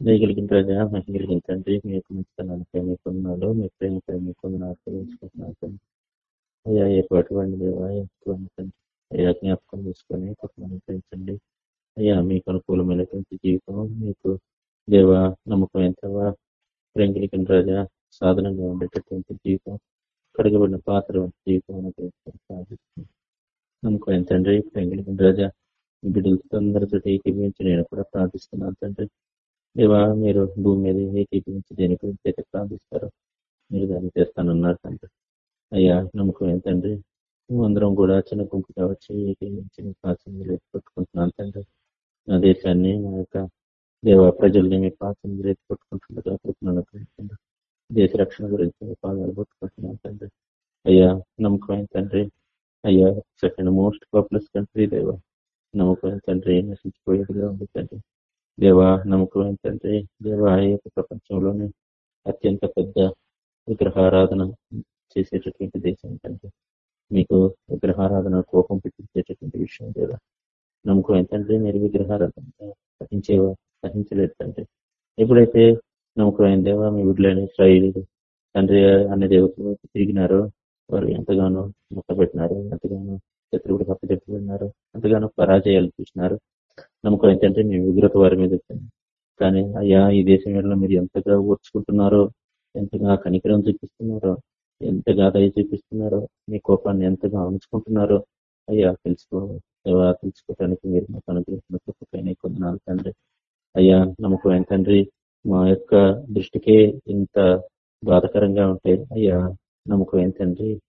దయగలిగిన ప్రజా మహిళగిన తండ్రి మీ యొక్క మంచితనానికి మీ కొందనాలు మీ ప్రేమపై మీ కొందరు ఆశ్రయించుకుంటున్నాను అయ్యా ఎటువంటి దేవా ఎటువంటి తండ్రి. అయ్యా జ్ఞాపకం తీసుకొని కృపను అనుగ్రహించండి. అయ్యా మీకు అనుకూలమైనటువంటి జీవితం మీకు దేవ నమ్మకం ఎంతవా ప్రేంగిలికన్ రాజా సాధనంగా ఉండేటటువంటి జీవితం కడగబడిన పాత్ర వంటి జీవితం అనుగ్రహించాలి నమ్మకం తండ్రి ప్రేంగిలికన్ రాజా బిడ్డలతో అందరితో ఏకీభవించి నేను కూడా ప్రార్థిస్తున్నాను తండ్రి. దేవా మీరు భూమి మీద ఏకీభవించి దేని గురించి అయితే ప్రార్థిస్తారో మీరు దాన్ని చేస్తానన్నారు తండ్రి. అయ్యా నమ్మకం ఏంటండ్రి అందరం కూడా చిన్న గుంపుగా వచ్చి ఏకీభవించి మీ పాత్ర పెట్టుకుంటున్నాను తండ్రి. నా దేశాన్ని మా యొక్క దేవ ప్రజల్ని మీ పాత్ర పెట్టుకుంటుండగా కృపణను దేశ రక్షణ గురించి మీ పాదాలు పట్టుకుంటున్నాను తండ్రి. అయ్యా నమ్మకం ఏంటండ్రి అయ్యా సెకండ్ మోస్ట్ పాపులర్ కంట్రీ దేవ. నమ్మకం తండ్రి నశించిపోయేదిగా ఉంది తండ్రి. దేవా నమ్మకం తండ్రి. దేవా ఈ యొక్క ప్రపంచంలోనే అత్యంత పెద్ద విగ్రహారాధన చేసేటటువంటి దేశం ఏంటంటే మీకు విగ్రహారాధన కోపం పెట్టించేటటువంటి విషయం దేవా. నమ్మకం ఏంటంటే మీరు విగ్రహారాధన సహించేవా? సహించలేదు తండ్రి. ఎప్పుడైతే నమ్మకమైన దేవా మీ వీటిలోని శైలి తండ్రి అనే దేవతలు తిరిగినారో వారు ఎంతగానో పెట్టినారు ఎంతగానో శత్రువుడు కప్పచెప్పినారు ఎంతగానో పరాజయాలు చూసినారు. నమ్మకం ఏంటంటే మీ ఉగ్రత వారి మీద కానీ అయ్యా ఈ దేశం వల్ల మీరు ఎంతగా ఓర్చుకుంటున్నారో ఎంతగా కనికరం చూపిస్తున్నారో ఎంతగా దయ చూపిస్తున్నారో మీ కోపాన్ని ఎంతగా ఉంచుకుంటున్నారో అయ్యా తెలుసుకో తెలుసుకోవటానికి మీరు మాకు అనుగ్రహించిన కృపకైనా కొందనాలు తండ్రి. అయ్యా నమ్మకం ఏంటండ్రి మా యొక్క దృష్టికే ఇంత బాధకరంగా ఉంటే అయ్యా నమ్మకం ఏంటండ్రి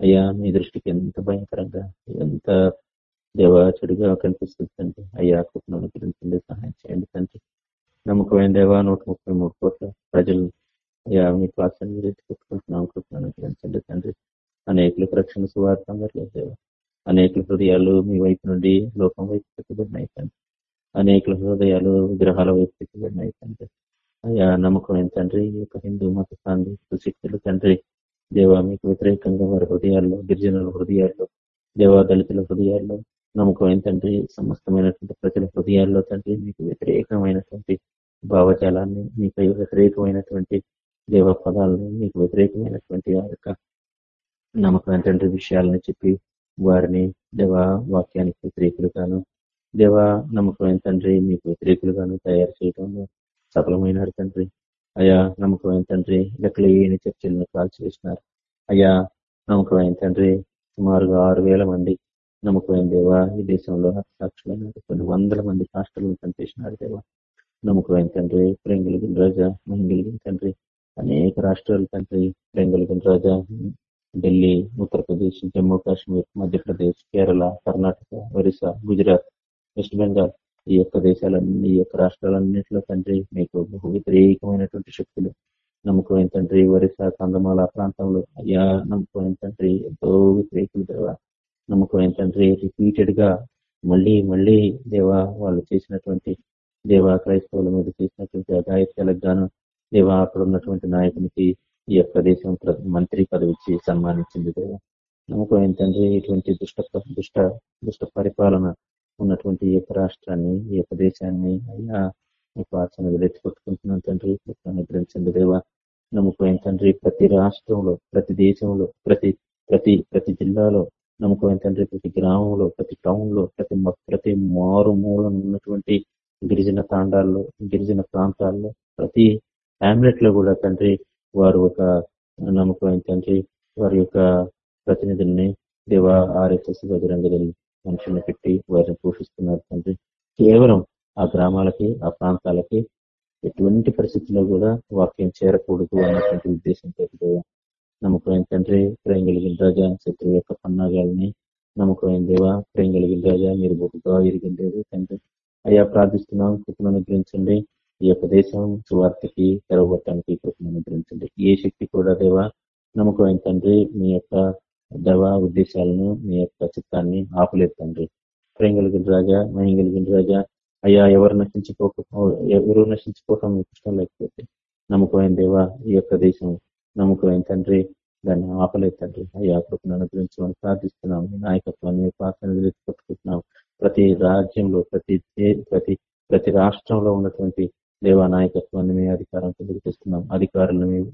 అయ్యా మీ దృష్టికి ఎంత భయంకరంగా ఎంత దేవ చెడుగా కనిపిస్తుంది తండ్రి అయ్యా కుటుంబం గురించండి సహాయం చేయండి తండ్రి. నమ్మకమైన దేవా నూట ముప్పై మూడు కోట్ల ప్రజలు అయ్యా మీ క్లాసాన్ని రెత్తుకుంటున్నాం కృపణను గురించండి తండ్రి. అనేకులకు రక్షణ సువార్థంగా లేదు దేవా. అనేకుల హృదయాలు మీ వైపు నుండి లోకం వైపు పెట్టబడినాయి తండ్రి. అనేకుల హృదయాలు విగ్రహాల వైపు పెట్టబడినాయి తండ్రి. అయ్యా నమ్మకం తండ్రి ఈ యొక్క హిందూ మత సాంఘి శక్తులు తండ్రి. దేవ మీకు వ్యతిరేకంగా వారి హృదయాల్లో గిరిజనుల హృదయాల్లో దేవా దళితుల హృదయాల్లో నమ్మకమైన తండ్రి సమస్తమైనటువంటి ప్రజల హృదయాల్లో తండ్రి మీకు వ్యతిరేకమైనటువంటి భావజాలాన్ని మీకు వ్యతిరేకమైనటువంటి దేవ పదాలను మీకు వ్యతిరేకమైనటువంటి ఆ యొక్క నమ్మకమైన తండ్రి విషయాలని చెప్పి వారిని దేవా వాక్యానికి వ్యతిరేకులుగాను దేవా నమ్మకమైన తండ్రి మీకు వ్యతిరేకులుగాను తయారు చేయడంలో సఫలమైనారు తండ్రి. అయ్యా నమ్మకమైన తండ్రి లెక్కలు ఏని చర్చలను కాల్ చేసినారు. అయ్యా నమ్మకమైన తండ్రి సుమారుగా ఆరు వేల మంది నమ్మకమైన దేవా ఈ దేశంలో సాక్షులైన కొన్ని వందల మంది హాస్టల్ని చంపేసినారు దేవా. నమ్మకమైన తండ్రి ప్రేంగులగిన రాజా మహిళగిన తండ్రి అనేక రాష్ట్రాల తండ్రి ప్రేంగులగిన రాజా ఢిల్లీ ఉత్తరప్రదేశ్ జమ్మూ కాశ్మీర్ మధ్యప్రదేశ్ కేరళ కర్ణాటక ఒరిస్సా గుజరాత్ వెస్ట్ బెంగాల్ ఈ యొక్క దేశాలన్నీ ఈ యొక్క రాష్ట్రాలన్నింటిలో తండ్రి మీకు బహు వ్యతిరేకమైనటువంటి శక్తులు. నమ్మకమైన తండ్రి ఒరిస్సా కందమాల ప్రాంతంలో అయ్యా నమ్మకమైన తండ్రి ఎంతో వ్యతిరేకులు దేవా. నమ్మకం తండ్రి రిపీటెడ్గా మళ్ళీ మళ్ళీ దేవా వాళ్ళు చేసినటువంటి దేవా క్రైస్తవుల మీద చేసినటువంటి అఘాయిత్యాలకు గాను దేవా అక్కడ ఉన్నటువంటి నాయకునికి ఈ యొక్క దేశం మంత్రి పదవి ఇచ్చి సన్మానించింది దేవా. నమ్మకం ఏంటంటే ఇటువంటి దుష్ట దుష్ట దుష్ట పరిపాలన ఉన్నటువంటి ఈ యొక్క రాష్ట్రాన్ని ఈ యొక్క దేశాన్ని అయ్యా మీ పార్చన ఎత్తుకొట్టుకుంటున్నాను తండ్రి. అనుగ్రహించండి దేవా. నమ్మకం తండ్రి ప్రతి రాష్ట్రంలో ప్రతి దేశంలో ప్రతి ప్రతి ప్రతి జిల్లాలో నమ్మకం తండ్రి ప్రతి గ్రామంలో ప్రతి టౌన్లో ప్రతి ప్రతి మారు మూలం ఉన్నటువంటి గిరిజన తాండాల్లో గిరిజన ప్రాంతాల్లో ప్రతి హ్యామ్లెట్లో కూడా తండ్రి వారు ఒక నమ్మకం తండ్రి వారి యొక్క ప్రతినిధుల్ని దేవా ఆర్ఎస్ఎస్ బహిరంగ మనుషుల్ని పెట్టి వారిని పోషిస్తున్నారు తండ్రి. కేవలం ఆ గ్రామాలకి ఆ ప్రాంతాలకి ఎటువంటి పరిస్థితుల్లో కూడా వాక్యం చేరకూడదు అన్నటువంటి ఉద్దేశంతో నమ్మకమైన తండ్రి ప్రేమ కలిగిన రాజా శత్రువు యొక్క పన్నాగాలని నమ్మకమైన దేవా ప్రేమ కలిగిన రాజా మీరు బహుగా ఎరిగిండేది తండ్రి. అయ్యా ప్రార్థిస్తున్నాం కృపను అనుగ్రహించండి. ఈ యొక్క దేశం సువార్తకి తెరవబట్టడానికి కృపను అనుగ్రహించండి. ఏ శక్తి కూడా దేవా నమ్మకమైన తండ్రి మీ యొక్క దేవ ఉద్దేశాలను మీ యొక్క చిత్తాన్ని ఆపలేదు తండ్రి. ప్రేమ కలిగిన రాజా మహిం కలిగిన రాజా అయ్యా ఎవరు నశించిపోక ఎవరు నశించిపోవటం మీకు ఇష్టం లేకపోతే నమ్మకమైన దేవా ఈ యొక్క దేశం నమ్మకమైన తండ్రి దాన్ని ఆపలేదు తండ్రి. అయ్యా కృపను అనుగ్రహించమని ప్రార్థిస్తున్నాం నాయకత్వాన్ని పాత్రను పట్టుకుంటున్నాం ప్రతి రాజ్యంలో ప్రతి ప్రతి ప్రతి రాష్ట్రంలో ఉన్నటువంటి దేవా నాయకత్వాన్ని మేము అధికారం తెలియజేస్తున్నాం అధికారులను మేము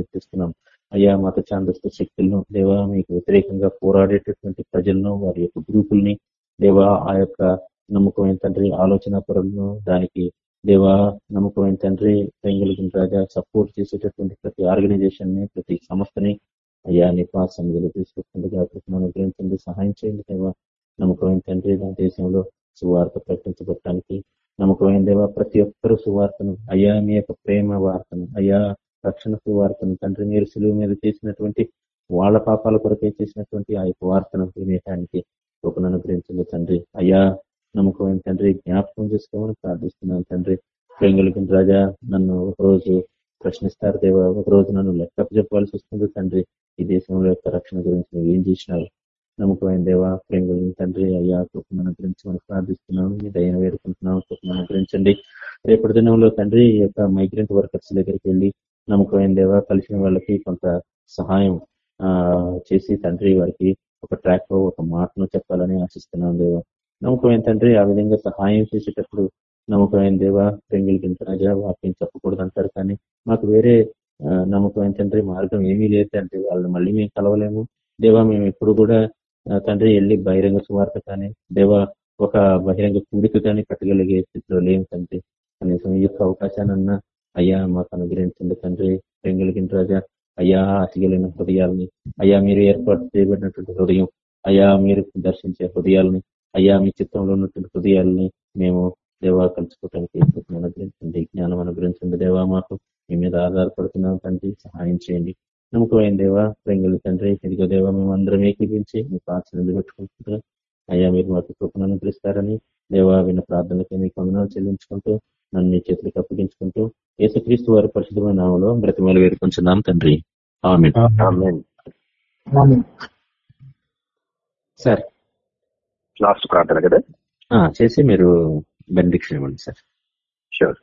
ఎత్తిస్తున్నాం అయ్యా మత చాందస్తు శక్తులను దేవా మీకు వ్యతిరేకంగా పోరాడేటటువంటి ప్రజలను వారి యొక్క గ్రూపుల్ని దేవా ఆ యొక్క నమ్మకమైన తండ్రి ఆలోచన పరులను దానికి దేవా నమ్మకమైన తండ్రి పెంగళగిన రాజా సపోర్ట్ చేసేటటువంటి ప్రతి ఆర్గనైజేషన్ని ప్రతి సంస్థని అయ్యా నిపా సమిధిలో తీసుకొస్తుండగా సహాయం చేయండి దేవా. నమ్మకమైన తండ్రి నా దేశంలో సువార్త ప్రకటించబడటానికి నమ్మకమైన దేవా ప్రతి ఒక్కరు సువార్తను అయ్యా మీ యొక్క ప్రేమ వార్తను అయ్యా రక్షణ వార్తను తండ్రి. మీరు సులువు మీద చేసినటువంటి వాళ్ళ పాపాల కొరకే చేసినటువంటి ఆ యొక్క వార్తను వినేటానికి ఒకను అనుగ్రహించండి తండ్రి. అయ్యా నమ్మకమైన తండ్రి? జ్ఞాపకం చేసుకోమని ప్రార్థిస్తున్నాను తండ్రి. ప్రేంగులకి రాజా నన్ను ఒకరోజు ప్రశ్నిస్తారు దేవా ఒకరోజు నన్ను లెక్క చెప్పాల్సి వస్తుంది తండ్రి. ఈ దేశంలో యొక్క రక్షణ గురించి నువ్వు ఏం చేసినావు? నమ్మకమైన దేవా ప్రేంగుల తండ్రి అయ్యా కృపను అనుగ్రహించమని మనం ప్రార్థిస్తున్నాము మీ దయను వేడుకుంటున్నాను. కృపను అనుగ్రహించండి. రేపటి దినంలో తండ్రి ఈ యొక్క మైగ్రెంట్ వర్కర్స్ దగ్గరికి వెళ్ళి నమ్మకమైన దేవ కలిసిన వాళ్ళకి కొంత సహాయం చేసి తండ్రి వారికి ఒక ట్రాక్ ఒక మాటను చెప్పాలని ఆశిస్తున్నాం దేవ నమ్మకమైన తండ్రి ఆ విధంగా సహాయం చేసేటప్పుడు నమ్మకమైన దేవ పెంగిల్ గింతరాజా వాక్యం చెప్పకూడదు అంటారు కానీ మాకు వేరే నమ్మకమైన తండ్రి మార్గం ఏమీ లేదు తండ్రి. వాళ్ళని మళ్ళీ మేము కలవలేము. దేవా మేము ఎప్పుడు కూడా తండ్రి వెళ్ళి బహిరంగ సువార్త కానీ దేవా ఒక బహిరంగ కూడిక కానీ కట్టగలిగే స్థితిలో లేము తండ్రి. కనీసం ఈ యొక్క అవకాశాన్ని అయ్యా మాకు అనుగ్రహించండి తండ్రి ప్రెంగిలిగిన రాజా? అయ్యా అతిగలైన హృదయాలని. అయ్యా మీరు ఏర్పాటు చేయబడినటువంటి హృదయం. అయ్యా మీరు దర్శించే హృదయాలని. అయ్యా మీ చిత్రంలో ఉన్నటువంటి హృదయాలని మేము దేవా కలుసుకోవటానికి అనుగ్రహించండి. జ్ఞానం అనుగ్రహించండి దేవా మాకు. మీ మీద ఆధారపడుతున్నాం తండ్రి సహాయం చేయండి. నమ్మకమైన దేవా ప్రింగులు తండ్రి? ఇదిగో దేవా మేము అందరం ఏకీపించి మీకు పాత్రలు పెట్టుకుంటున్నాం. అయ్యా మీరు మాకు కృపను అనుగ్రహిస్తారని దేవా విన్న ప్రార్థనకి మీకు వందనాలు చెల్లించుకుంటూ నన్ను మీ చేతులకు అప్పగించుకుంటూ యేసుక్రీస్తు వారి పరిశుభమైన నామలో బ్రతిమలు వేడుకుంటున్నాం తండ్రి. సార్. లాస్ట్ ప్రార్థన కదా? చేసి మీరు బెనిడిక్షన్ ఇవ్వండి సార్. షూర్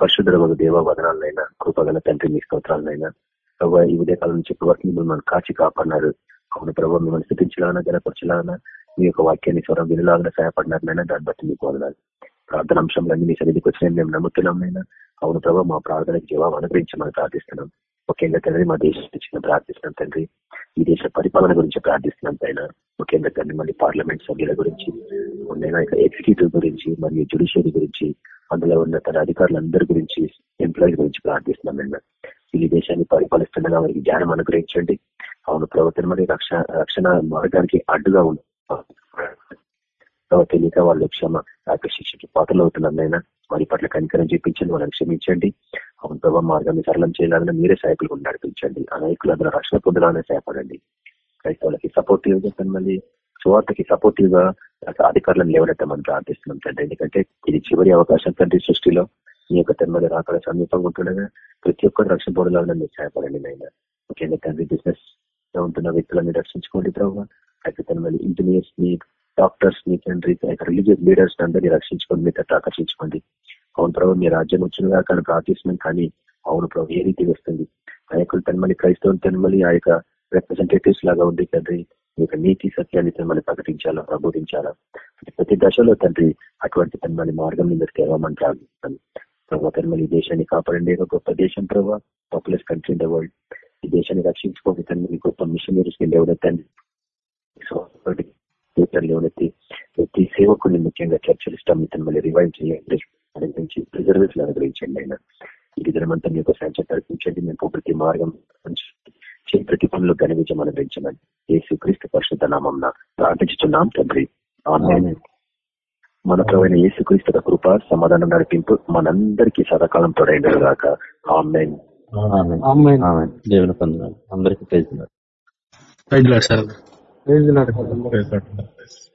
పరిశుద్ధ దేవ వదనాలైనా కృపగల తండ్రి మీ స్తోత్రాలైనా ప్రభావ ఈ ఉదయకాలం నుంచి ఇప్పటి వరకు మిమ్మల్ని కాచి కాపాడినారు. అవును ప్రభావ మిమ్మల్ని స్థితించలాగా గనపరచలాగా మీ యొక్క వాక్యాన్ని స్వరం వినలాగా సహాయపడినారనైనా దాన్ని బట్టి మీకు వదనాలు. ప్రార్థన అంశంలన్నీ మీ సన్నిధికి వచ్చినాయి మేము నమ్ముతున్నామైనా అవును ప్రభావ మా ప్రార్థనకి జవాబు అనుగ్రహించమని ప్రార్థిస్తున్నాం. ముఖ్యంగా తండ్రి మా దేశం చిన్న ప్రార్థిస్తున్నాం తండ్రి. ఈ దేశ పరిపాలన గురించి ప్రార్థిస్తున్నాం పైన ముఖ్యంగా తండ్రి మళ్ళీ పార్లమెంట్ సభ్యుల గురించి ఉండైనా ఎగ్జిక్యూటివ్ గురించి మరియు జ్యుడిషియరీ గురించి అందులో ఉన్న తన అధికారులందరి గురించి ఎంప్లాయీస్ గురించి ప్రార్థిస్తున్నాం నేను ఈ దేశాన్ని పరిపాలిస్తుండగా వారికి జ్ఞానం అనుగ్రహించండి. అవును ప్రవర్తన మరి రక్షణ రక్షణ మార్గానికి అడ్డుగా కాబట్టి తెలియక వాళ్ళు క్షమ యొక్క శిక్షకి పాత్రలు అవుతున్నారైనా వారి పట్ల కనికరం చూపించండి వాళ్ళని క్షమించండి. అవును ప్రభావ మార్గాన్ని సరళం చేయాలని మీరే సహాయకులు నడిపించండి. అనేకులు అందులో రక్షణ పొందాలని సహాయపడండి. క్రైస్తవులకి సపోర్టివ్గా మళ్ళీ సువార్తకి సపోర్టివ్గా అధికారులను లేవనెత్తమని ప్రార్థిస్తున్నాం తండ్రి. ఎందుకంటే ఇది చివరి అవకాశం తండ్రి సృష్టిలో. మీ యొక్క తన్మది రాకడ సమీపంగా ఉంటుండగా ప్రతి ఒక్కరు రక్షణ పొందాలని మీరు సహాయపడండి నాయన. ముఖ్యంగా తండ్రి బిజినెస్లో ఉంటున్న వ్యక్తులని రక్షించుకోండి ప్రభావ అయితే తన ఇంజనీర్స్ని డాక్టర్స్ని తండ్రి రిలీజియస్ లీడర్స్ అందరినీ రక్షించుకోండి మీ తట్టు ఆకర్షించుకోండి అవును ప్రభు మీ రాజ్యం వచ్చినగా దాకా ప్రార్థిస్తున్నాం కానీ అవును ప్రభు ఏ రీతి వస్తుంది? ఆ యొక్క తనమల్లి క్రైస్తవం తనమల్లి ఆ యొక్క రిప్రజెంటేటివ్స్ లాగా ఉంది తండ్రి మీ యొక్క నీతి సత్యాన్ని తనమని ప్రకటించాలా ప్రబోధించాలా? ప్రతి దశలో తండ్రి అటువంటి తనమని మార్గం మీరు తేవమని ప్రార్థిస్తాను ప్రభావ తనమని ఈ దేశాన్ని కాపాడండి ఒక గొప్ప దేశం ప్రభావ popular country in the world ఈ దేశాన్ని రక్షించుకోండి తనమని గొప్ప మిషనరీస్ని లేవనెత్తండి లేవనెత్తి ప్రతి సేవకుని ముఖ్యంగా చర్చలు ఇష్టం తను మళ్ళీ రివైవ్ చేయండి అనుగ్రహించి ప్రిజర్వేషన్ అనుగ్రహించండి ఆయన. ఈ దినమంతా మీ యొక్క సంచ కల్పించండి మేము ప్రతి మార్గం ప్రతి పనులు ఘనవిజయం అనుగ్రహించమని యేసు క్రీస్తు పరిశుద్ధ నామం ప్రార్థించుతున్నాం తండ్రి. మన ప్రవైన యేసుక్రీస్తు కృప సమాధానం నడిపింపు మనందరికీ సదాకాలం తోడైండు కాక ఆమెన్. దేవుని పొందనాలు అందరికీ ప్రైజ్. Sir praise